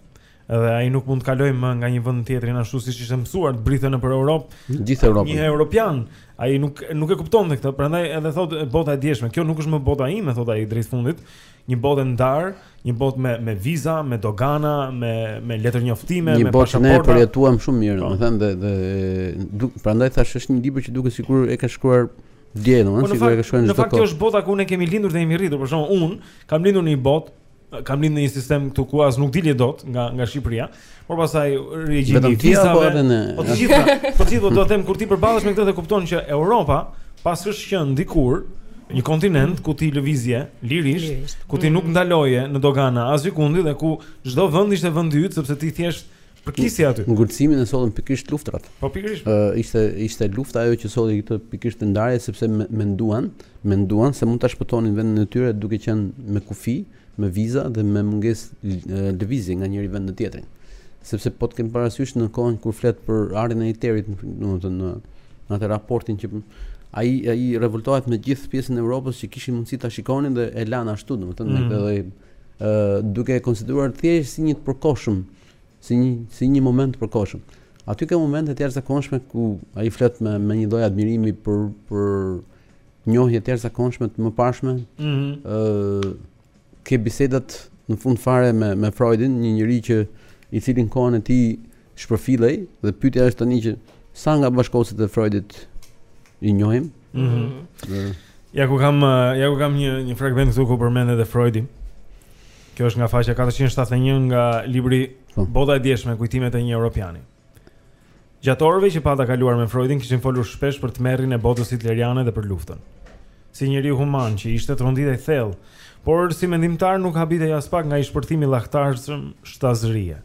Dhe ai nuk mund të kalojë më nga një vend në tjetrin ashtu siç ishte mësuar të bridhte nëpër Europë. Gjithë Europën. Një europian, ai nuk nuk e kuptonte këtë, prandaj edhe thotë bota e djeshme, kjo nuk është më bota ime, thotë ai drejt fundit. Një botë e ndarë, një botë me me viza, me dogana, me me letërnjoftime, me pasaporta. Një botë ne e përjetuam shumë mirë, po. domethënë dhe dhe prandaj thashë është një libër që duket sikur e ka shkruar dje, domethënë, po, sikur e ka shkruar në çdo kohë. Në fakt kjo është bota ku ne kemi lindur dhe jemi rritur, për shembull unë Kam lindur në një botë kam lindur në një sistem këtu ku as nuk dilje dot nga nga Shqipëria, por pastaj regjimi i vizave. Po të gjitha, po të gjitha dua të them kur ti përballesh me këtë dhe kupton që Europa paskësh qenë dikur një kontinent ku ti lëvizje lirisht, ku ti nuk mm. ndaloje në dogana asgjëkundi dhe ku çdo vend ishte vendi yt sepse ti thjesht Pikërisht aty. Ngurtësimin e sollën pikërisht luftrat. Po pikërisht. Ë uh, ishte ishte lufta ajo që solli këtë pikërisht ndarje sepse menduan, menduan se mund ta shpëtonin vendin e tyre duke qenë me kufi, me viza dhe me mungesë lëvizje nga njëri vend në tjetrin. Sepse po të kem parasysh në kohën kur flet për ardhjen e Hitlerit, domethënë në, në atë raportin që ai ai revoltohet me gjithë pjesën e Evropës që kishin mundësi ta shikonin dhe e lanë ashtu, domethënë mm. edhe ë uh, duke e konsideruar thjesht si një të përkohshëm. si një si një moment të përkohshëm. Aty ka momente të jashtëzakonshme ku ai flet me me një lloj admirimi për për njohje të jashtëzakonshme të mëparshme. Ëh, mm -hmm. ke bisedat në fund fare me me Freudin, një njeri që i cili në kohën e tij shpërfillej dhe pyetja është tani që sa nga bashkëkohësit e Freudit i njohim. Ëh. Mm -hmm. Ja ku kam ja ku kam një një fragment këtu ku përmendet edhe Freudi. Kjo është nga faqja 471 nga libri po. Bota e djeshme, kujtimet e një Europiani. Gjatë orëve që pata kaluar me Freudin, kishim folur shpesh për tmerrin e botës hitleriane dhe për luftën. Si njeri human që ishte tronditej thellë, por si mendimtar nuk habitej aspak nga ai shpërthim i llahtarshëm shtazërie.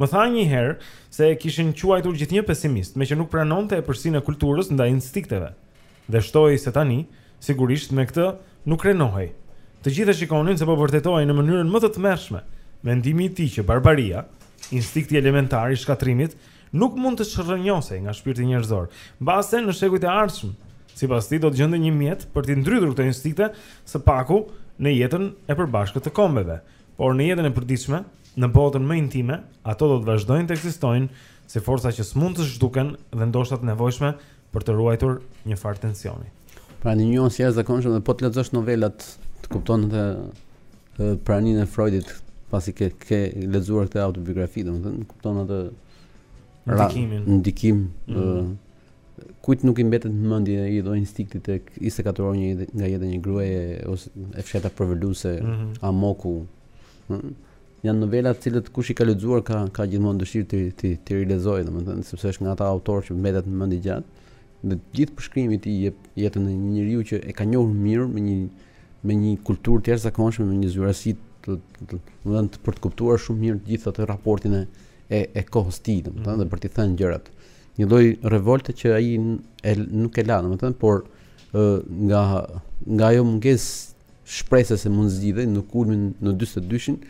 Më tha një herë se e kishin quajtur gjithnjë pesimist, meqë nuk pranonte epërsinë e kulturës ndaj instinkteve. Dhe shtoi se tani, sigurisht me këtë nuk krenohej. Të gjithë e shikonin se po vërtetohej në mënyrën më të tmerrshme mendimi i tij që barbaria, instinkti elementar i shkatërrimit, nuk mund të çrrënjosej nga shpirti njerëzor. Mbase në shekujt e ardhshëm, sipas tij do të gjente një mjet për t'i ndrydhur këto instinkte së paku në jetën e përbashkët të kombeve. Por në jetën e përditshme, në botën më intime, ato do të vazhdojnë të ekzistojnë si forca që s'mund të zhduken dhe ndoshta të nevojshme për të ruajtur një farë tensioni. Pra një njohës i jashtëzakonshëm dhe po të lexosh novelat ti kupton dhe praninë e Freudit pasi ke ke lexuar këtë autobiografi, domethënë kupton atë ndikimin, ndikim mm -hmm. kujt nuk i mbetet në mendje gjithë instinkti tek 24 orë nga jeta e një gruaje ose E fshehta përvëluese mm -hmm. Amoku. Ëh. Mm -hmm. Janë novela të cilat kush i ka lexuar ka ka gjithmonë dëshirë t'i t'i t'i rilexojë, domethënë sepse është nga ata autorë që mbetet në mendje gjatë. Dhe i gjithë përshkrimi i tij jep jetën e një njeriu që e ka njohur mirë me një me një kulturë të jashtëzakonshme, me një zhdërvjelltësi domethënë të, për të kuptuar shumë mirë të gjithë atë raportin e e, e kohës së tij, domethënë mm -hmm. dhe mhm. për të thënë gjërat. Një lloj revolte që ai nuk e la, domethënë, por nga nga ajo mungesë shpresës se mund të zgjidhej në kulmin në dyzet e dyshin,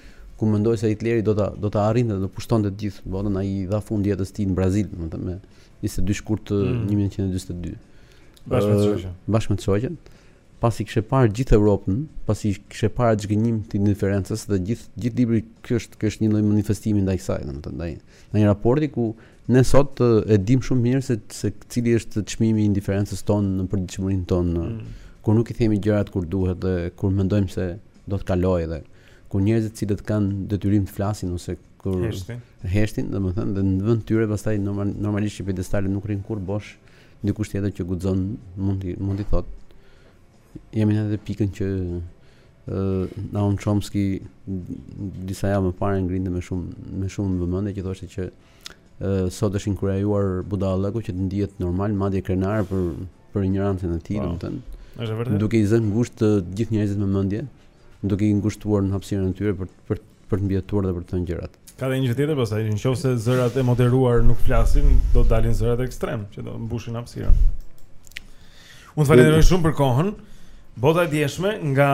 ku mendoj se Hitleri do ta do ta arrinte dhe do pushtonte të gjithë botën, ai i dha fund jetës tij në Brazil, domethënë më 22 shkurt të mm. 1942. Bashkë me të shoqen. Bashkë me të shoqen. Pasi kishte parë gjithë Evropën, pasi kishte parë atë zhgënjim të indiferencës dhe gjithë gjithë libri ky është ky është një lloj manifestimi ndaj kësaj, domethënë ndaj ndaj një raporti ku Ne sot e dimë shumë mirë se se cili është çmimi i indiferencës sonë në përditshmërinë tonë. Mm. Kur nuk i themi gjërat kur duhet dhe kur mendojmë se do të kalojë dhe kur njerëzit të cilët kanë detyrim të flasin ose kur heshtin, heshtin domethënë dhe në vend të tyre pastaj normal, normalisht që piedestalet nuk rrin kurrë bosh, dikush tjetër që guxon mund të mund t'i thotë. Jemi në atë pikën që uh, Noam Chomsky disa javë më parë ngrinte me shumë me shumë vëmendje që thoshte që, që sot është inkurajuar budallallëku që të ndihet normal, madje krenar për për injorancën e tij, po. domethënë. Është vërtet. Duke i zënë ngusht të gjithë njerëzit me mendje, duke i ngushtuar në hapësirën e tyre për për për të mbijetuar dhe për të thënë gjërat. Ka dhe një gjë tjetër pastaj, nëse zërat e moderuar nuk flasin, do dalin zërat ekstremë që do mbushin hapësirën. Unë të falenderoj shumë për kohën. Bota e djeshme nga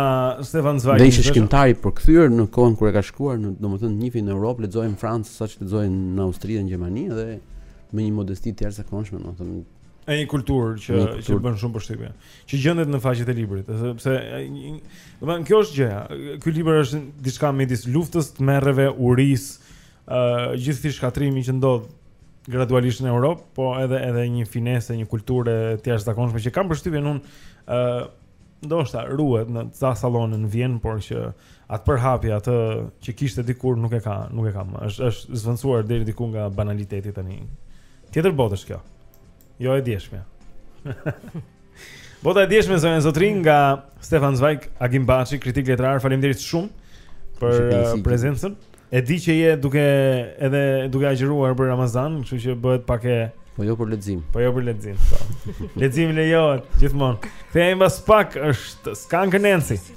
Stefan Zweig. Dhe ishte shkrimtari më i përkthyer në kohën kur e ka shkruar, në, domethënë njihej në Europë, lexohej në Francë, sa ç'lexohej në Austri dhe në Gjermani dhe me një modesti të jashtëzakonshme, domethënë e një kulturë që një kulturë që bën shumë përshtypje. Që gjendet në faqet e librit, sepse domethënë kjo është gjëja. Ky libër është diçka midis luftës, tmerreve, urisë, ë uh, gjithë ky shkatërrimi që ndodh gradualisht në Europë, po edhe edhe një finese, një kulture të jashtëzakonshme që kam përshtypjen unë ë uh, ndoshta ruhet në ca sallone në Vjenë, por që atë përhapje atë që kishte dikur nuk e ka, nuk e ka më. Është është zvendosur deri diku nga banaliteti tani. Tjetër botë është kjo. Jo e djeshme. Bota e djeshme zonja zotërinj nga Stefan Zweig, Agim Baçi, kritik letrar, faleminderit shumë për uh, prezencën. E di që je duke edhe duke agjëruar për Ramazan, kështu që bëhet pak e Po jo për lexim. Po jo për lexim. Po. Leximi lejohet gjithmonë. Kthehemi pas pak është Skunk Anansie.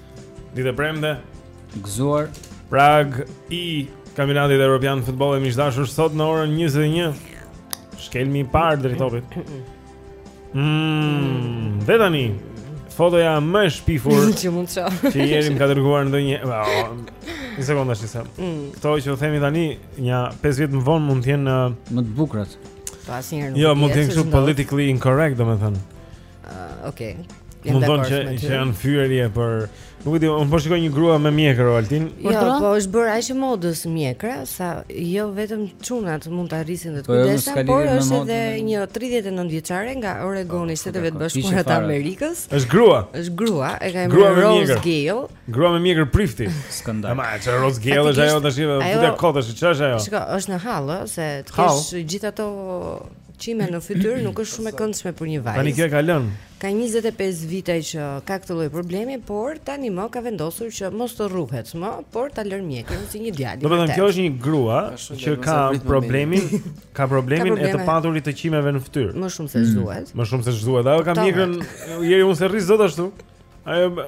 Ditë e premte Gëzuar Prag i Kampionatit Europian të Futbollit, miq të dashur sot në orën 21. Shkelmi i parë drejt topit. Mmm, dhe tani fotoja më e shpifur që mund të shoh. Që njeri më ka dërguar ndonjë. Një sekondë ta shoh se. Mm. Kto që u themi tani, një 5 vjet më vonë mund të jenë më të bukurat. Po asnjëherë nuk. Jo, mund të jenë kështu politically incorrect, domethënë. Uh, ok. Mund të thuash që, që janë fyerje për Nuk e di, unë po shikoj një grua me mjekër Altin. Jo, po është bërë aq e modës mjekra sa jo vetëm çunat mund ta rrisin dhe të po, jo, kujdesen, por është edhe një 39 vjeçare nga Oregoni, po, Shtetet e Bashkuara të Amerikës. Është grua. Është grua, e ka emrin Rose Gale. Grua me mjekër prifti. Skandal. Ma, çfarë Rose Gale është ajo tash? Futja kot, ç'është ajo? Shikoj, është në hall, se të kesh gjithë ato Qime në fytyrë nuk është shumë e këndshme për një vajzë. Tani kjo e ka lënë. Ka 25 vite që ka këtë lloj problemi, por tani më ka vendosur që mos të rruhet më, por ta lërë mjekrën si një djalë. Domethënë kjo është një grua që ka problemin, ka problemin e të paturit të qimeve në fytyrë. Më shumë se ç'duhet. Mm. Më shumë se ç'duhet. Ajo ka mjekrën, njeri, unë s'e rris dot ashtu. Ajo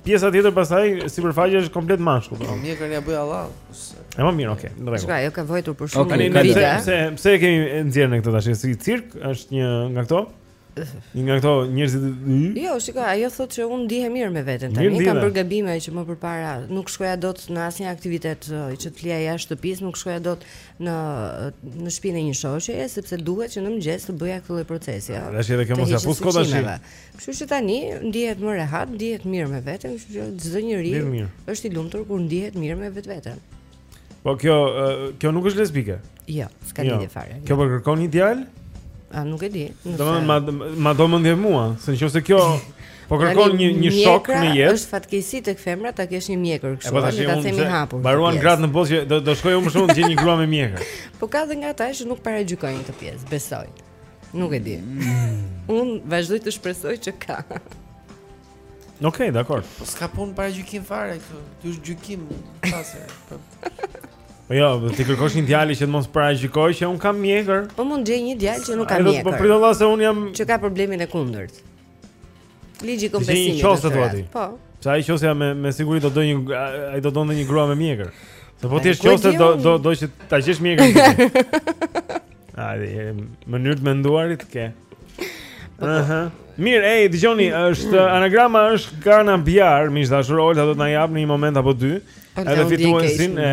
Pjesa tjetër pastaj sipërfaqja është komplet mashkull. Po mjekrën ja bëj hallall. E mo mirë, okay, në rregull. Çka, ajo ka vuajtur për shumë okay, vite. Pse pse e kemi nxjerrë ne këtë tash? Si cirk është një nga këto? Një nga këto njerëzit e Jo, shikoj, ajo thotë se un ndihem mirë me veten tani. Mirë, kam bërë gabime që më përpara nuk shkoja dot në asnjë aktivitet që të flija jashtë shtëpisë, nuk shkoja dot në në shtëpinë e një shoqe, sepse duhet që në mëngjes të bëja këtë lloj procesi. Ja. Tash edhe kjo mos ja fut kot Kështu që tani ndihet më rehat, ndihet mirë me veten, kështu që çdo njeri Mirë, mirë. është i lumtur kur ndihet mirë me vetveten. Po kjo ë, kjo nuk është lesbike. Jo, s'ka Jo. lidhje fare. Kjo po kërkon një djalë? A nuk e di. nëse- Domethënë ma ma do mendja mua, se nëse kjo po kërkon Tani, një një shok mjekra në jetë. Është fatkeqësi tek femra ta kesh një mjekër E kështu, po tash le ta unë themi pse hapur. mbaruan këtë pjesë. gratë në botë që do do shkoj unë për shkakun të gjej një grua me mjekër. Po ka dhe nga ata që nuk paragjykojnë këtë pjesë, besoj. Nuk e di. Mm. Un vazhdoj të shpresoj që ka. Okej, okay, dakor. Po s'ka pun paragjykim fare këtu. Ti është gjykim pas. Po. po jo, ti kërko një djalë që të mos paragjykojë që un kam mjekër. Po mund gjej një djalë që nuk ka mjekër. Po prit dale se un jam që ka problemin e kundërt. Ligji i kompensimit. Një qose thua ti. Po. Se ai qosja me me siguri do dojë një ai do donte një grua me mjekër. Se po të jesh qose do do do që ta gjesh mjekër. Ça mënyre të menduarit ke. Po, po. Aha. Mirë, ej, dëgjoni, është anagrama është Kana Biar, miq të dashur, Olta do të na japë në një moment apo dy. Edhe fituesin e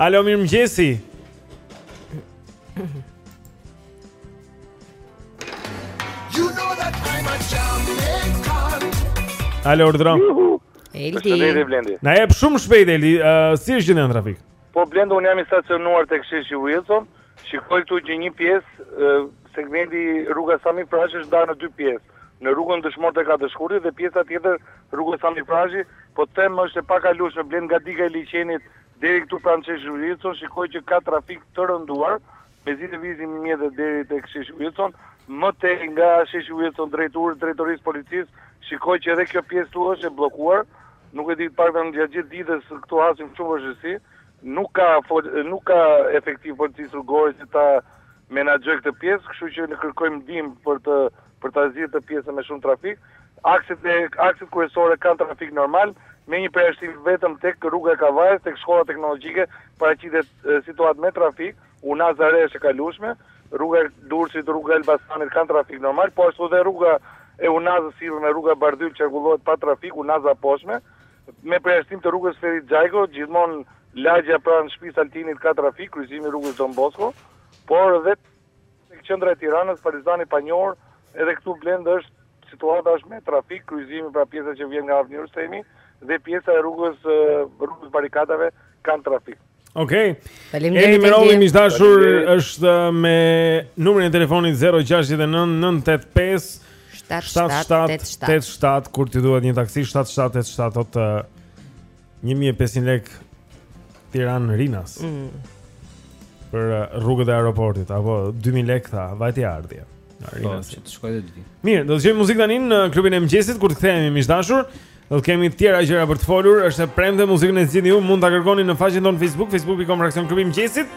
Alo, mirëmëngjesi Alo, urdhëro Eldi Na jep shumë shpejt, Eldi uh, Si është gjendja në trafik? Po, Blendi, unë jam i stacionuar tek sheshi Wilson Shikoj këtu që një pjesë uh, Segmenti rruga Sami Frashëri është ndarë në dy pjesë në rrugën Dëshmorët e katër Shkurtit dhe pjesa tjetër rruga Sami Frashëri, po të them është e pakalueshme Blendi nga diga e liqenit Deri këtu pranë Sheshit Wilson shikoj që ka trafik të rënduar, mezi lëvizin me mjetet deri tek Sheshi Wilson, më tej nga Sheshi Wilson drejt Drejtorisë së policisë shikoj që edhe kjo pjesë këtu është e bllokuar, nuk e di të paktën gjatë gjithë ditës këtu hasim shumë vështirësi, nuk ka nuk ka efektivë të policisë rrugore që ta menaxhojë këtë pjesë, kështu që ne kërkojmë ndihmë për të për ta zgjidhur këtë pjesën me shumë trafik. Akset e akset kryesore kanë trafik normal, me një përjashtim vetëm tek rruga e Kavajës, tek shkolla teknologjike, paraqitet situatë me trafik, unaza e re është e kalueshme, rruga e Durrësit, rruga e Elbasanit kanë trafik normal, po ashtu dhe rruga e Unazës sipërme rruga Bardhyl qarkullohet pa trafik, unaza poshtme, me përjashtim të rrugës Ferit Xhajko, gjithmonë lagja pranë shtëpisë Altinit ka trafik, kryqëzimi rrugës Don Bosko, por edhe Tek qendra e Tiranës, Partizani i Panjohur, edhe këtu Blend është situata është me trafik, kryqëzimi pra pjesa që vjen nga Avni Rustemi dhe pjesa e rrugës rrugës barikadave kanë trafik. Okej. Okay. Faleminderit. Eni Merolli miq të dashur është me numrin e telefonit 069 985 7787 kur të duhet një taksi 7787 thotë 1500 lek Tiran Rinas. Mm. Për uh, rrugët e aeroportit apo 2000 lek tha, vajti ardhje. Po, Rinas. Po, të shkoj dhe dy. Mirë, do të dëgjojmë muzikë tani në klubin e mëngjesit kur të kthehemi miq të dashur. Do të kemi tjera gjëra për të folur, është e premte muzikën e zgjidhni ju, mund ta kërkoni në faqen tonë Facebook, facebook.com fraksion klubi mëngjesit.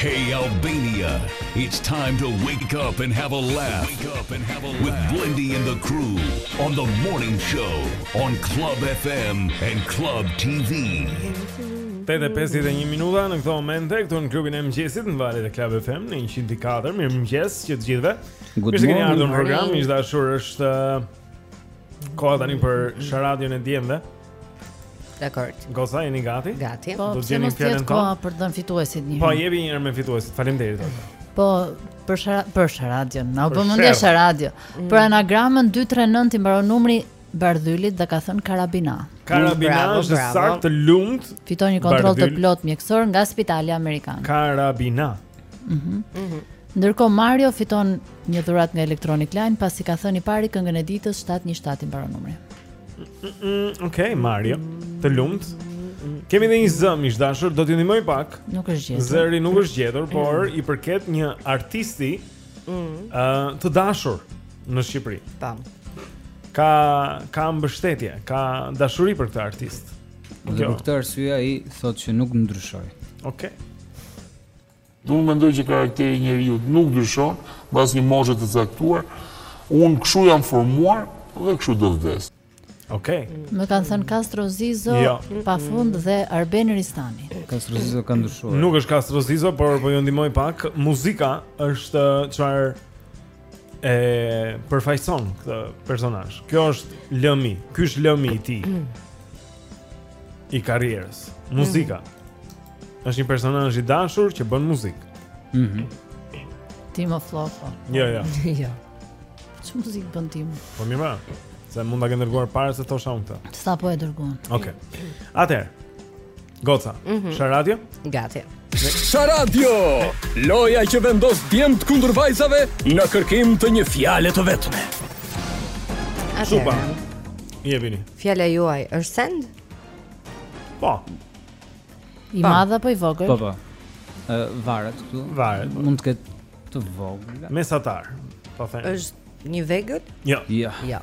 Hey Albania, it's time to wake up and have a laugh. Wake up and have a laugh with Blendi and the crew on the morning show on Club FM and Club TV. 8:51 minuta në këto momente këtu në klubin e mëngjesit në valët e Club FM në 104. Mirëmëngjes të gjithëve. Mirë se keni ardhur në program. Miq të dashur është uh, koha tani për Sharadion e Djemve. Dakor. Goza jeni gati? Gati. Po, do të jeni fjalën tonë. Po, për të dhënë fituesit një. Po, jepi një herë me fituesit. Faleminderit. Po, për shara, për sharadion, na u bë mendja sharadio. Mm. Për anagramën 239 i mbaron numri Bardhylit dhe ka thën Karabina. Karabina bravo, është bravo. saktë të lumt. Fiton një kontroll të plot mjekësor nga Spitali Amerikan. Karabina. Mhm. Mm mhm. Mm Ndërkohë Mario fiton një dhuratë nga Electronic Line pasi ka thënë i pari këngën e ditës 717 i mbaron numri. Okej, okay, Mario. Të lumt. Kemi dhe një zë miq të dashur, do t'ju ndihmoj pak. Nuk është gjetur. Zëri nuk është gjetur, mm. por mm. i përket një artisti ëh mm. uh, të dashur në Shqipëri. Tam. Ka ka mbështetje, ka dashuri për këtë artist. Dhe për këtë arsye ai thotë që nuk ndryshoj. Okej. Okay. Dhe unë mendoj që karakteri i njeriut nuk ndryshon mbas një moshe të caktuar. Unë kështu jam formuar dhe kështu do vdes. Okej. Okay. Më kanë thënë Kastro Zizo jo. pa fund dhe Arben Ristani. Kastro Zizo ka ndryshuar. Nuk është Kastro Zizo, por po ju ndihmoj pak. Muzika është çfarë e përfaqëson këtë personazh. Kjo është lëmi, ky është lëmi i tij. Mm. I karrierës, muzika. Mm. Është një personazh i dashur që bën muzikë. Mhm. Mm Timo Flloko. Jo, jo. Jo. Ç'muzikë bën Timo? Po mirë, ma. se mund ta ke dërguar para se thosha unë këtë. Sapo e dërguan? Okej. Okay. Atëherë. Goca. Mm -hmm. Sharadio? Gati. Sharadio! Loja që vendos djemt kundër vajzave në kërkim të një fjale të vetme. Super. Jepini. Fjala juaj është send? Po. I madh apo i vogël? Po po. Ë varet këtu. Varet. Po. Mund të ketë të vogël. Mesatar. Po them. Është një vegël? Jo. Jo. Jo.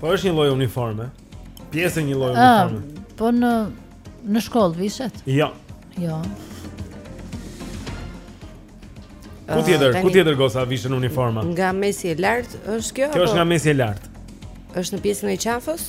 Po është një lloj uniforme. Pjesë e një lloj ah, uniforme. Po në në shkollë vishet? Jo. Jo. Ku ah, tjetër, ku tjetër goca vishen uniforma? Nga mesi e lart është kjo? Kjo është nga mesi e lart. Është në pjesën e qafës?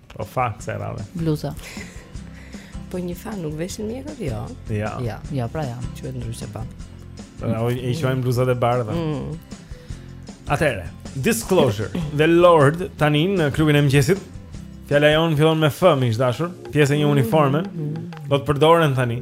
O fakt se rave. Bluza. Po një fan nuk veshin mjekët, jo. Ja. Ja, ja, pra ja, quhet ndryshe pa. Po. Ora, oj, i quajmë bluzat e bardha. Mm. Atëre, Disclosure, dhe Lorde tani në klubin e mëngjesit. Fjala jonë fillon me F, miq dashur. Pjesë e një uniforme. Do të përdoren tani.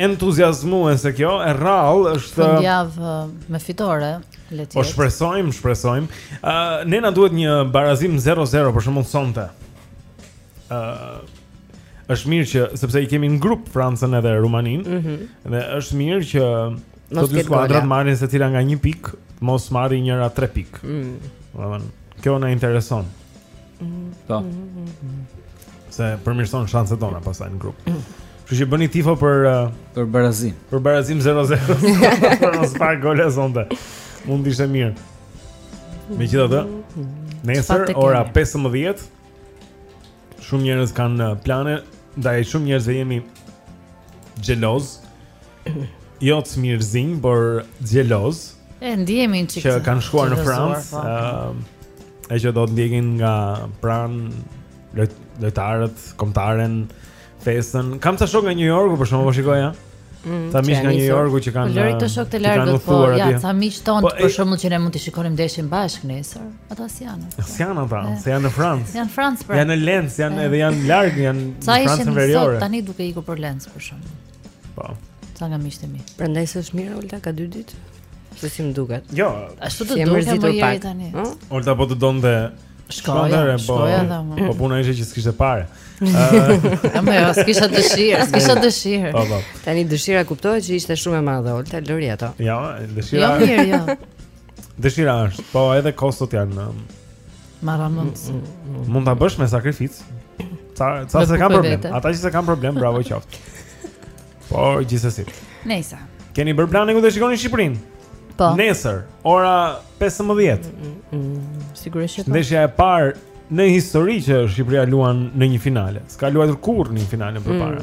Entuziazmuese kjo, e rrallë është Fundjavë me fitore, le të Po jetë. shpresojmë, shpresojmë. Ë ne na duhet një barazim 0-0 për shembull sonte. Ë është mirë që sepse i kemi në grup Francën edhe Rumaninë Mhm. dhe është mirë që Mos këto dy ketë skuadrat gola. të marrin secila nga një pikë, mos marri njëra tre pikë. Mm. Domethënë, kjo na intereson. Po. Se përmirëson shanset tona pastaj në grup. Kështu që bëni tifo për uh, për barazim. Për barazim 0-0. Për mos pa gola sonte. Mund të ishte mirë. Megjithatë, nesër ora 15 shumë njerëz kanë uh, plane, ndaj shumë njerëzve jemi xheloz. jo të smirëzin, por xheloz. E ndihemi çik. Që kanë shkuar në Francë, po. ë e që do të ndjekin nga pranë lojtarët, kombëtaren, festën. Kam ca shok nga New Yorku për shkak të shikoja. Mm, ca miq nga New Yorku që kanë. Lori të shok të largët po, ja, ca miq tanë po, për shkak që ne mund të shikonim ndeshjen bashkë nesër. Ata si janë? Si janë ata? Si janë në Francë? Janë në Francë pra. Janë në Lens, janë edhe janë larg, janë në Francën veriore. Sa ishin tani duke ikur për Lens për shkakun. Po. Sa nga miqtë e mi. Prandaj s'është mirë Olta ka dy ditë. Se si më duket. Jo, ashtu do të duhet më jeri tani. Olta po të donte Shkoja, po, shkoja dhe më Po puna ishte që s'kishe pare E me jo, s'kisha dëshirë, s'kisha dëshirë po, po. Tani dëshira kuptohet që ishte shumë e madhe, Olta, Lori ato Jo, dëshira Jo, mirë, jo Dëshira është, po edhe kostot janë um, marramendëse. Mm, mm, mm. Mund ta bësh me sakrificë. Ca ca s'e kanë problem. Ata që s'e kanë problem, bravo qoftë. Po gjithsesi. Nëse keni bërë planin ku të shikoni Shqipërinë. Po. Nesër, ora 15. Sigurisht që. Po. Ndeshja e parë në histori që Shqipëria luan në një finale. S'ka luajtur kurrë në një finale më parë.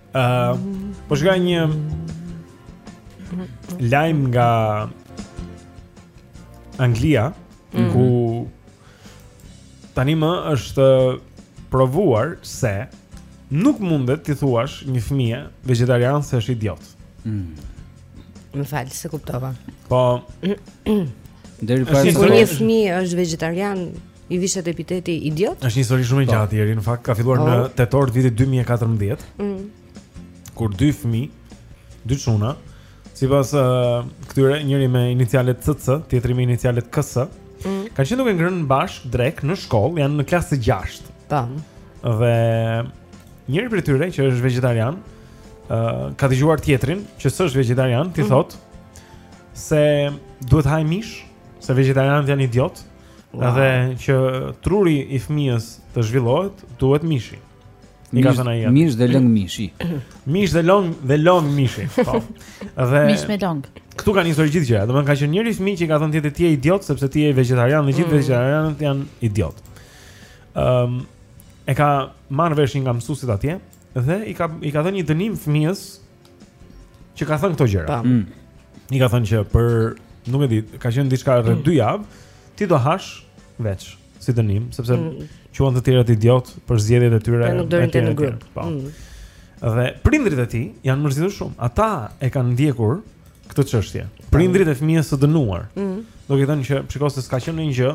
Ëh, uh, po shoh një lajm nga Anglia, mm -hmm. ku tani më është provuar se nuk mundet t'i thuash një fëmije vegjetarian se është idiot. Mm. Më fal, s'e kuptova. Po... Domethënë... Kur një fëmijë është vegjetarian, I vishet epiteti idiot? Është një histori shumë e po. gjatë Lori, në fakt ka filluar në po. tetor të vitit 2014. Mm. Kur dy fëmijë, dy çuna, sipas uh, këtyre, njëri me inicialet CC, tjetri me inicialet KS, mm. kanë qenë duke ngrënë bashkë drekë në shkollë, janë në klasë të 6. Tam. Dhe njëri prej tyre që është vegjetarian, ë uh, ka dëgjuar tjetrin që s'është vegjetarian, t'i mm. thotë se duhet të hajë mish, se vegjetarianët janë idiotë. Wow. Dhe që truri i fëmijës të zhvillohet, duhet mishi. I ka thënë ai. Mish dhe lëng mishi. Mish dhe lëng dhe lëng mishi. Po. Dhe Mish me lëng. Këtu kanë nisur gjithë gjërat. Domethënë ka qenë njëri fëmijë që i ka thënë tjetrit ti je idiot sepse ti je vegjetarian, dhe gjithë mm. vegjetarianët janë idiotë. Ëm um, e ka marrë vesh një nga mësuesit atje dhe i ka i ka dhënë një dënim fëmijës që ka thënë këto gjëra. Mm. I ka thënë që për nuk e di, ka qenë diçka rreth mm. 2 javë, ti do hash veç si dënim, sepse mm. quan të tjerët idiot për zgjedhjet e tyre. Ata nuk do të në grup. Po. Mm. Dhe prindërit e tij janë mërzitur shumë. Ata e kanë ndjekur këtë çështje. Prindërit e fëmijës të dënuar. Mm. Duke thënë që shiko se s'ka qenë ndonjë gjë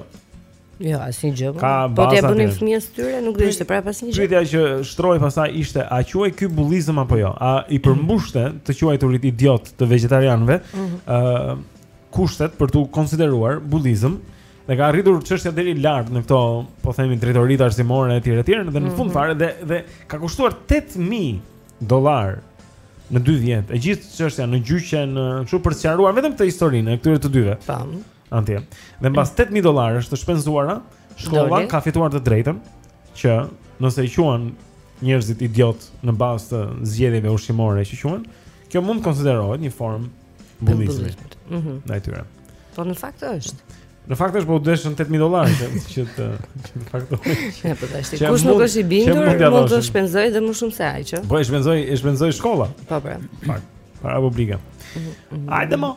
Jo, asnjë gjë. Po. Ka po t'ia bënin fëmijës tyre, nuk do ishte prapë asnjë gjë. Pyetja që shtroi pastaj ishte, a quhej ky bullizëm apo jo? A i përmbushte të quajturit idiot të vegjetarianëve? Ëh, mm -hmm. uh, kushtet për t'u konsideruar bullizëm dhe ka arritur çështja deri lart në këto, po themi drejtoritë arsimore etj etj, dhe në fund mhm. fare dhe dhe ka kushtuar 8000 dollar në dy vjet. E gjithë çështja në gjyqe në kështu për të sqaruar vetëm këtë historinë e këtyre të dyve. Tam. Antje. Dhe mbas 8000 dollarësh të shpenzuara, shkolla ka fituar të drejtën që nëse i quan njerëzit idiot në bazë të zgjedhjeve ushqimore që quan, kjo mund të konsiderohet një formë bullizmi. Mhm. Ndaj tyre. Po në fakt është. Në fakt është po u deshën 8000 dollarë që që të faktohet. Ja po tash kush nuk është i bindur, mund të shpenzojë dhe më shumë se ai që. Po e shpenzoi, e shpenzoi shkolla. Po po. Fakt. Para publike. Mhm, mhm. Hajde mo.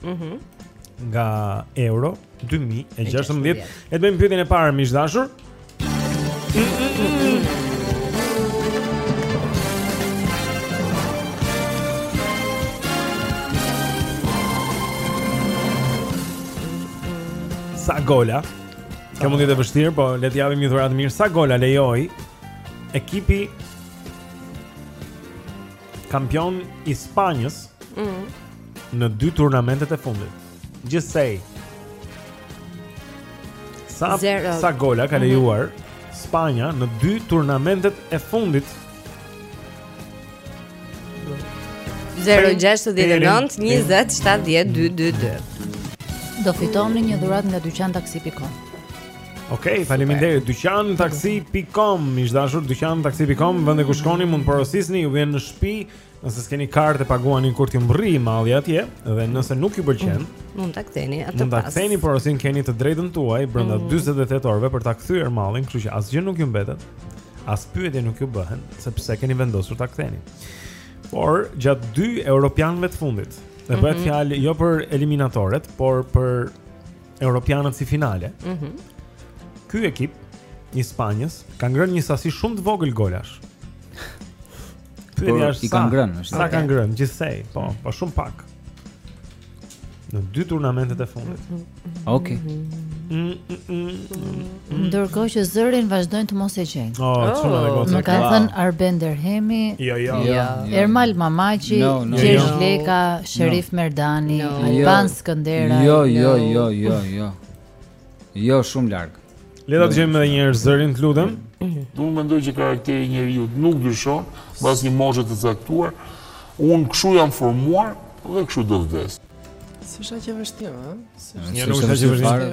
Mhm. Mm nga Euro 2016. Le të bëjmë pyetjen e parë miq të dashur. Sa gola? Kjo mund të jetë e vështirë, po le të japim një dhuratë të mirë. Sa gola lejoi ekipi kampion i Spanjës mm -hmm. në dy turnamentet e fundit. Gjithsej. Sa Zero. sa gola ka mhm. lejuar mm -hmm. Spanja në dy turnamentet e fundit? 069 20 70 222. Do fitoni një dhuratë nga dyqan taksi.com. Ok, faleminderit. Dyqan taksi.com, miq të dashur, dyqan taksi.com, vendi ku shkoni mund të porosisni, ju vjen në shtëpi, nëse s'keni kartë e paguani kur t'ju mbërrijë malli atje dhe nëse nuk ju pëlqen, mm, mund ta ktheni atë pas. Mund ta ktheni porosinë keni të drejtën tuaj brenda mm. 48 orëve për ta kthyer mallin, kështu që asgjë nuk ju mbetet. As pyetje nuk ju bëhen sepse keni vendosur ta ktheni. Por gjatë dy europianëve të fundit, dhe bëhet mm -hmm. fjalë jo për eliminatoret, por për europianët si finale. Mhm. Mm Ky ekip i Spanjës ka ngrënë një sasi shumë të vogël golash. Pyetja është sa kanë ngrënë, është. Sa kanë ngrënë gjithsej? Po, po shumë pak. Në dy turnamentet e fundit. Okej. Mm. Ndërkohë që zërin vazhdojnë të mos e gjejnë. Oh, oh, çuna dhe goca. Më ka thënë Arben Derhemi. Jo, jo. Ja. Ermal Mamaqi, no, no, Gjergj no. Leka, Sherif no. Merdani, no. Alban jo. Skënderaj. Jo, jo, jo, jo, jo. Jo shumë larg. Le ta dëgjojmë edhe një herë zërin, lutem. Mhm. Unë mendoj që karakteri i njeriu nuk ndryshon, mbas një moshe të caktuar. Unë kshu jam formuar dhe kshu do të vdes. S'është aq e vështirë, hë? Së shaqë vështirë.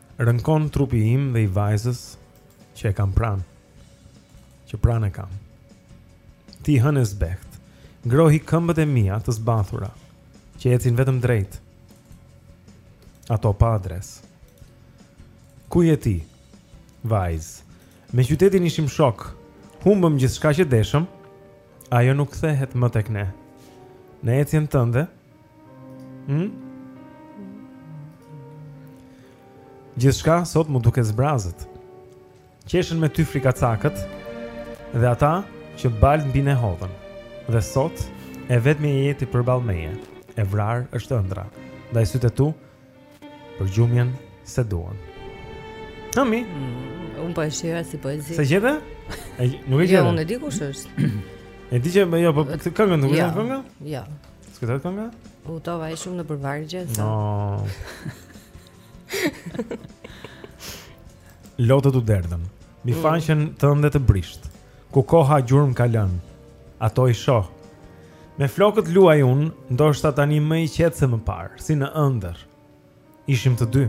Rënkon trupi im dhe i vajzës që e kam pranë. Që pranë e kam. Ti hënë e zbehtë. Ngrohi këmbët e mia të zbathura, që ecin vetëm drejt. Ato pa adresë. Ku je ti? Vajzë. Me qytetin ishim shokë. Humbëm gjithçka që deshëm. Ajo nuk kthehet më tek ne. Në ecjen tënde, Hm? Gjithçka sot më duket zbrazët. Qeshën me ty frikacakët dhe ata që baltë mbi ne hodhën. Dhe sot e vetme je ti përballë meje, e vrarë është ëndrra. Ndaj sytë e tu Përgjumjen s'e duan. Tami, mm, un po e shija si poezi. S'e gjete? Nuk e gjete. Jo, un e di kush është. E di që jo, po këtë këngë nuk e di këngë? Jo. S'ka të këngë? U tova ai shumë në përvargje sa. No. Lotët u derdhën. Mbi mm. faqen tënde të brishtë. Ku koha gjurmë ka lënë Ato i shoh Me flokët luaj unë Ndoshta tani më i qetë se më parë Si në ëndërr Ishim të dy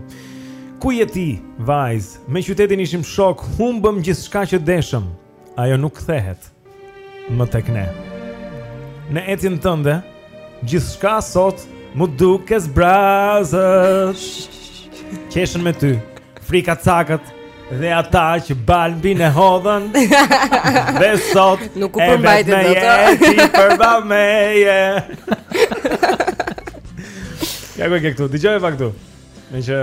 Ku je ti, vajzë Me qytetin ishim shokë Humbëm gjithçka që deshëm Ajo nuk kthehet Më tek ne Në ecjen tënde Gjithçka sot më duket zbrazët Qeshën me ty Frikacakët Dhe ata që baltë mbi ne hodhën Dhe sot Nuk u përmbajte dot Je ti përballë meje Ja ku e ke këtu Dëgjoje pak këtu Në që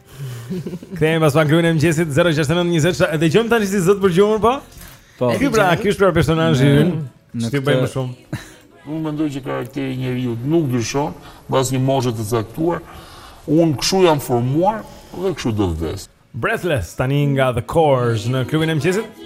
Kthehemi pas pak klubin e mëngjesit 069 20 sa e dëgjojmë tani si zot për gjumur po? Po. Ky pra, ky është pra personazhi ynë. Në këtë bëjmë shumë. Unë mendoj që karakteri i njeriut nuk ndryshon, mbas një moshe të caktuar. Unë kshu jam formuar dhe kshu do të vdes. Breathless tani nga The Corrs në klubin e mëngjesit.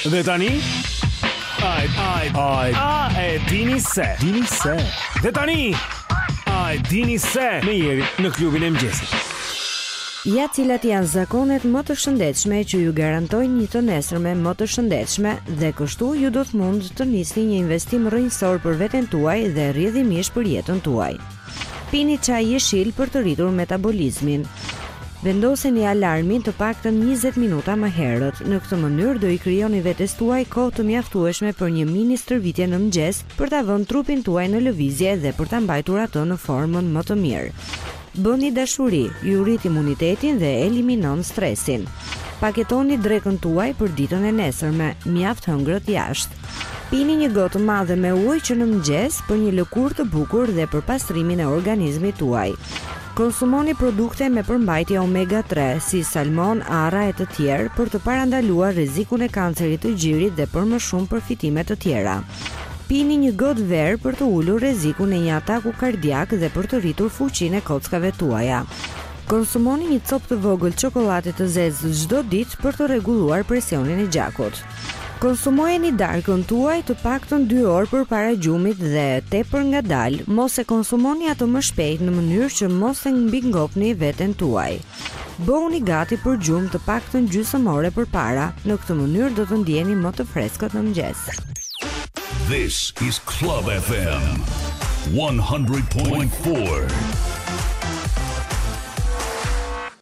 Dhe tani Ai, ai, ai, a e dini se Dini se Dhe tani A e dini se Me Jerin në klubin e mëngjesit Ja cilat janë zakonet më të shëndetshme që ju garantojnë një të nesërme më të shëndetshme dhe kështu ju do të mund të nisni një investim rrënjësor për veten tuaj dhe rrjedhimisht për jetën tuaj. Pini çaj jeshil për të rritur metabolizmin. Vendoseni alarmin të paktën njëzet minuta më herët. Në këtë mënyrë do i krijoni vetes tuaj kohë të mjaftueshme për një mini stërvitje në mëngjes për ta vënë trupin tuaj në lëvizje dhe për ta mbajtur atë në formën më të mirë. Bëni dashuri, ju rrit imunitetin dhe eliminon stresin. Paketoni drekën tuaj për ditën e nesërme, mjaft hëngrët jashtë. Pini një gotë të madhe me ujë që në mëngjes për një lëkurë të bukur dhe për pastrimin e organizmit tuaj. Konsumoni produkte me përmbajtje omega tre, si salmon, arra e të tjerë, për të parandaluar rrezikun e kancerit të gjirit dhe për më shumë përfitime të tjera. Pini një gotë verë për të ulur rrezikun e një ataku kardiak dhe për të rritur fuqinë e kockave tuaja. Konsumoni një copë të vogël çokollate të zezë çdo ditë për të rregulluar presionin e gjakut. Konsumojeni darkën tuaj të paktën dy orë përpara gjumit dhe tepër ngadalë, mos e konsumoni atë më shpejt në mënyrë që mos e mbingopni veten tuaj. Bëhuni gati për gjumë të paktën gjysëm ore përpara, në këtë mënyrë do të ndiheni më të freskët në mëngjes. This is Club FM 100.4.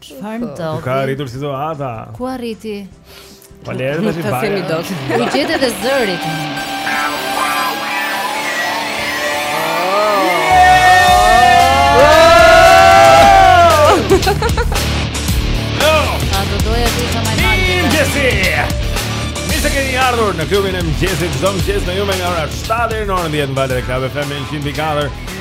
Çfarë ndodhi? Ku ka arritur situata? Ku arriti? Valer tash i bajë. Nuk dot. U gjetë edhe zëri. Mirë se keni ardhur në klubin e mëngjesit. Çdo mëngjes me ju nga ora 7 deri në orën 10 në valët e Club FM 100.4.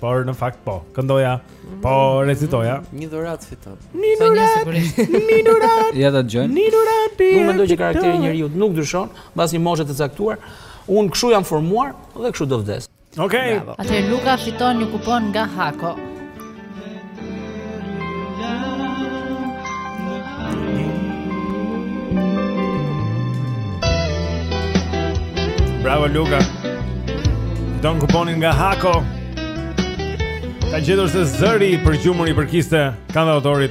Por në fakt po, këndoja, po mm, recitoja. Mm, një dhuratë fiton. Një dhuratë, një dhuratë. Ja ta dëgjojmë. Një dhuratë për. Unë mendoj që karakteri i njeriut nuk ndryshon mbas një moshe të caktuar. Unë kshu jam formuar dhe kshu do vdes. Okej. Okay. Atë Luka fiton një kupon nga Hako. Bravo Luka. Don kuponin nga Hako. Ka gjetur se zëri i përgjumur i përkiste kantautorit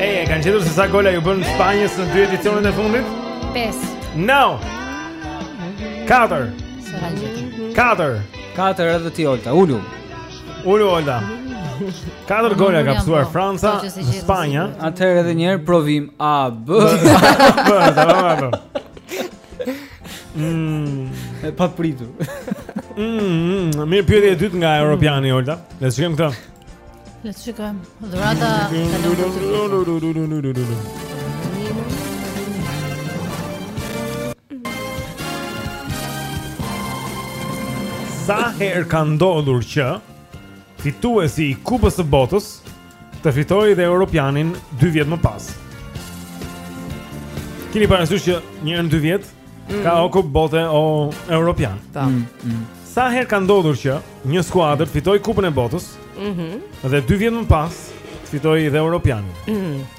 Ej, e kanë gjetur se sa gola iu bënë Spanjës në dy edicionet e fundit? 5. No. 4. 4. 4 edhe ti Olta, ulu. Ulu Olta. 4 gola ka pësuar po, Franca, po, Spanja. Atëherë edhe një herë provim A B. Po, po, po. Mmm, pa pritur. Mmm, mirë pyetja e dytë nga Europiani Olta. Le të shikojmë këtë. Le të shikojmë. Dhurata kalon për ty. Sa herë ka ndodhur që fituesi i Kupës së Botës të fitojë dhe Europianin 2 vjet më pas. Kini parasysh që një herë në 2 vjet mm. ka o kupë bote o Europian. Ta. Mm, mm. Sa herë ka ndodhur që një skuadër fitoi Kupën e Botës? Mhm. Mm dhe 2 vjet më pas fitoi dhe Europianin. Mhm. Mm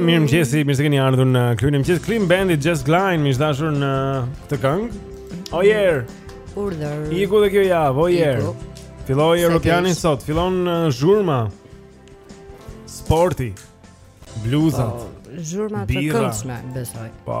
Mirëmëngjesi, mirë se keni ardhur në Klubin e Mëngjesit Clean Bandit, Jess Glynne, mirë se erdhët në këtë këngë Oh yeah Urdhër Iku dhe kjo javë, oh yeah Filloi Europiani sot, fillon uh, zhurma Sporti Bluzat oh, Zhurma të këndshme, besoj Po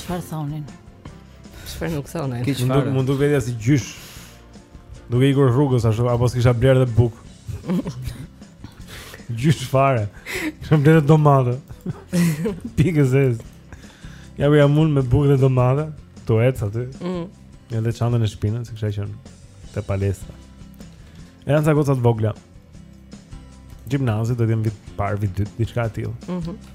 Çfarë thonin? Çfarë nuk thonin? Hiç fare. M'u duk vetja si gjysh. Duke ikur rrugës ashtu apo s'kisha blerë dhe bukë. gjysh fare. S'kisha blerë domate. Pikë e zezë. Ja bëja mund me bukë dhe domate, tu ec aty. Mm. Ja dhe çantën në shpinë, se kisha qenë te palestra. E ca goca të vogla. Gjimnazi do të jenë vit i parë vit i dytë, diçka e tillë. Mhm. Mm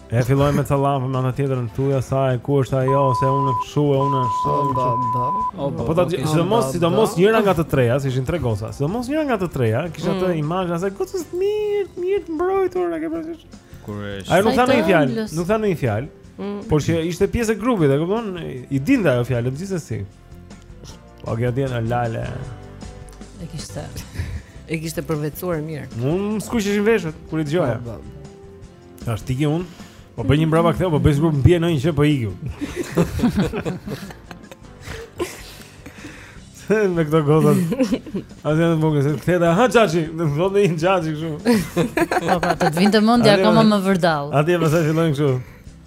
E fillojmë me ca llafe në anën tjetër në tu sha e ku është ajo ose unë kshu e unë ashtu. Po do. Po, po do të ishte mos, sidomos njëra nga të treja, se ishin tre goca. Sidomos njëra nga të treja, kishte atë mm. imazh të asaj gocës së mirë, të mirë të mbrojtur, a ke parasysh? Kur e shih. Ajo nuk tha ndonjë fjalë, nuk tha ndonjë fjalë. Mm. Por që ishte pjesë e grupit, e kupton? I dinte ajo fjalë gjithsesi. Po ajo dinte lale. E kishte. E kishte përvetësuar mirë. Mu skuqeshin veshët kur i dëgjoja. Po, po. Tash ti ke un. Po bëj një mbrapa kthehu, po bëj sikur më bie ndonjë që po iku. me këto goca. A dhe më bëgë, këtë edhe, ha qaci, në më dhëtë një qaci këshu. Po, po, të të vindë të mundja, koka më vërdallë. A ti e pastaj fillojnë kshu.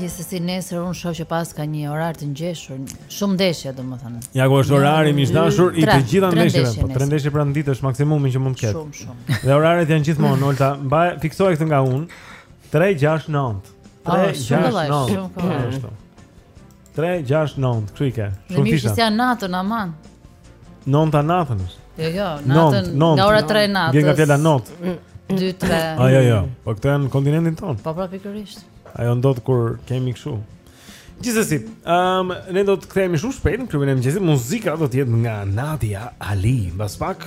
Gjithsesi nesër unë shoh që paska një orar të ngjeshur, shumë ndeshje domethënë. Ja ku është orari më i dashur i të gjitha ndeshjeve, po tre ndeshje brenda ditës është maksimumi që mund të ketë. Shumë shumë. Dhe oraret janë gjithmonë Olta, mbaje fiksoje këtë nga unë. 369. 369. Shumë kështu. 3, 6, 9, kështu i ke Mirë që s'janë natën, aman Nënta natën është Jo, jo, natën nga ora 3 natës Vjen nga fjala natë 2, 3 A, jo, jo, po këto janë në kontinentin tonë Po pra pikërisht Ajo ndodh kur kemi kshu Gjithsesi, um, ne do të kthehemi shumë shpejt në Klubin e Mëngjesit Muzika do të jetë nga Nadia Ali Mbas pak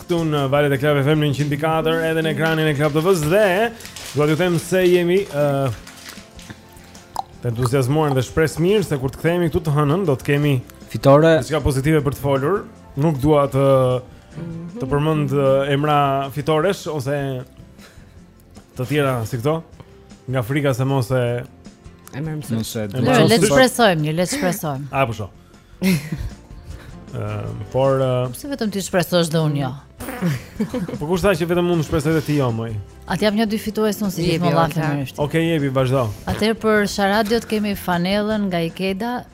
Këtu në valët e Club FM në 104 edhe në ekranin e Club TV-s dhe dua t'ju them se jemi ë uh, të entuziazmuar dhe shpresëmirë se kur të kthehemi këtu të hënën do të kemi fitore diçka pozitive për të folur. Nuk dua të të përmend emra fitoresh ose të tjera si këto, nga frika se mos e e marr mësysh. Mos e di. Le të shpresojmë, le të shpresojmë. A po shoh. Ëm, por pse vetëm ti të shpresosh dhe unë jo? Po kush tha që vetëm unë shpresoj ti jo më? A të jap një dy fitues unë si gjithmonë llafi më është. Okej, jepi, vazhdo. Atëherë për Sharadiot kemi fanellën nga Ikeda,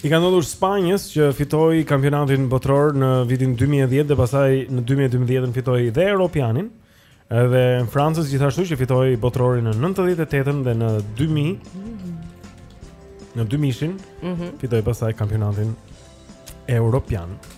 I ka ndodhur Spanjës që fitoi kampionatin botëror në vitin 2010 dhe pastaj në 2012 fitoi dhe Europianin. Edhe Francës gjithashtu që fitoi botërorin në 98-ën dhe në 2000 në 2000-shin mm -hmm. fitoi pastaj kampionatin Europian.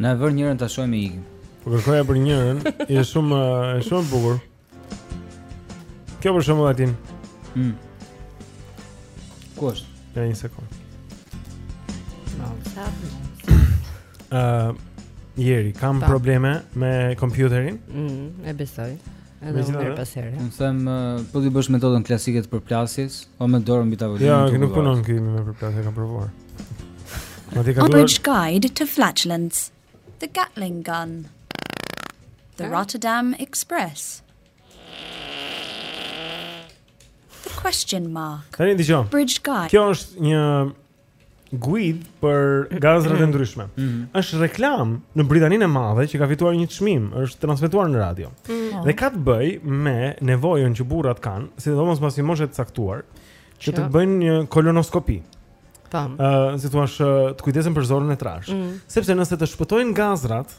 Na e vër njërën ta shohim, më ikim. Po kërkoja për njërën, është shumë është shumë e bukur. Kjo për shembull atin. Mm. Ku është? Ja një sekond. No, uh, jeri, kam Ta. probleme me kompjuterin. Mm, e besoj. Edhe unë herë pas here. Unë them, po ti bësh metodën klasike të përplasjes, o me dorë mbi tavolinë. Ja, nuk punon ky me përplasje, kam provuar. Abridged guide to flatulence. The Gatling gun. The Rotterdam Express. The question mark. Tani dëgjoj. Abridged guide. Kjo është një guidë për gazrat e ndryshme. Mm -hmm. Është reklamë në Britaninë e Madhe që ka fituar një çmim, është transmetuar në radio. Mm -hmm. Dhe ka të bëjë me nevojën që burrat kanë, sidomos pas një moshe të caktuar, që të bëjnë një kolonoskopi. Tam. Ë, uh, si thua, të kujdesen për zorrën e trashë. Mm. Sepse nëse të shpëtojnë gazrat,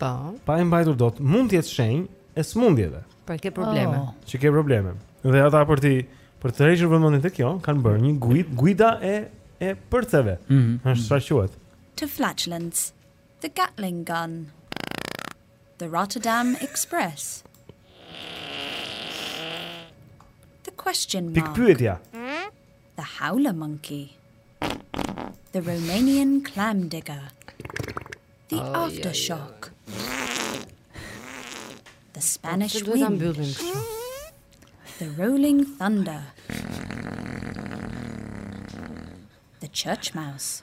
tam, pa e mbajtur dot, mund të jetë shenjë e sëmundjeve. Pra ke probleme. Oh. Që ke probleme. Dhe ata për t'i për të tërhequr vëmendjen te kjo, kanë bërë një guidë, guida e e përceve. Mm -hmm. Është çfarë quhet? To flatulence. The Gatling gun. The Rotterdam Express. The question mark. Pikëpyetja. The Howler Monkey. The Romanian Clam Digger. The oh, Aftershock. Yeah, yeah. The Spanish Wind. The Rolling Thunder. The Church Mouse.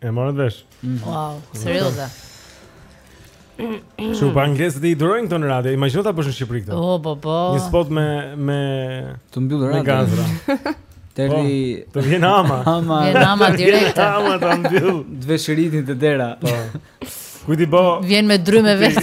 E mora vesh. Mm. Wow, serioze. Çfarë pa anglezët i durojnë këto në radio. Imagjino ta bësh në Shqipëri këto. Oh, po, po. Një spot me me të mbyll radion. Me gazra. Teri po, të vjen AMA. AMA. Vjen AMA direkt. AMA ta mbyll. Të vë shiritin te dera. Po. Kujt i bë? Vjen me dryn vetë.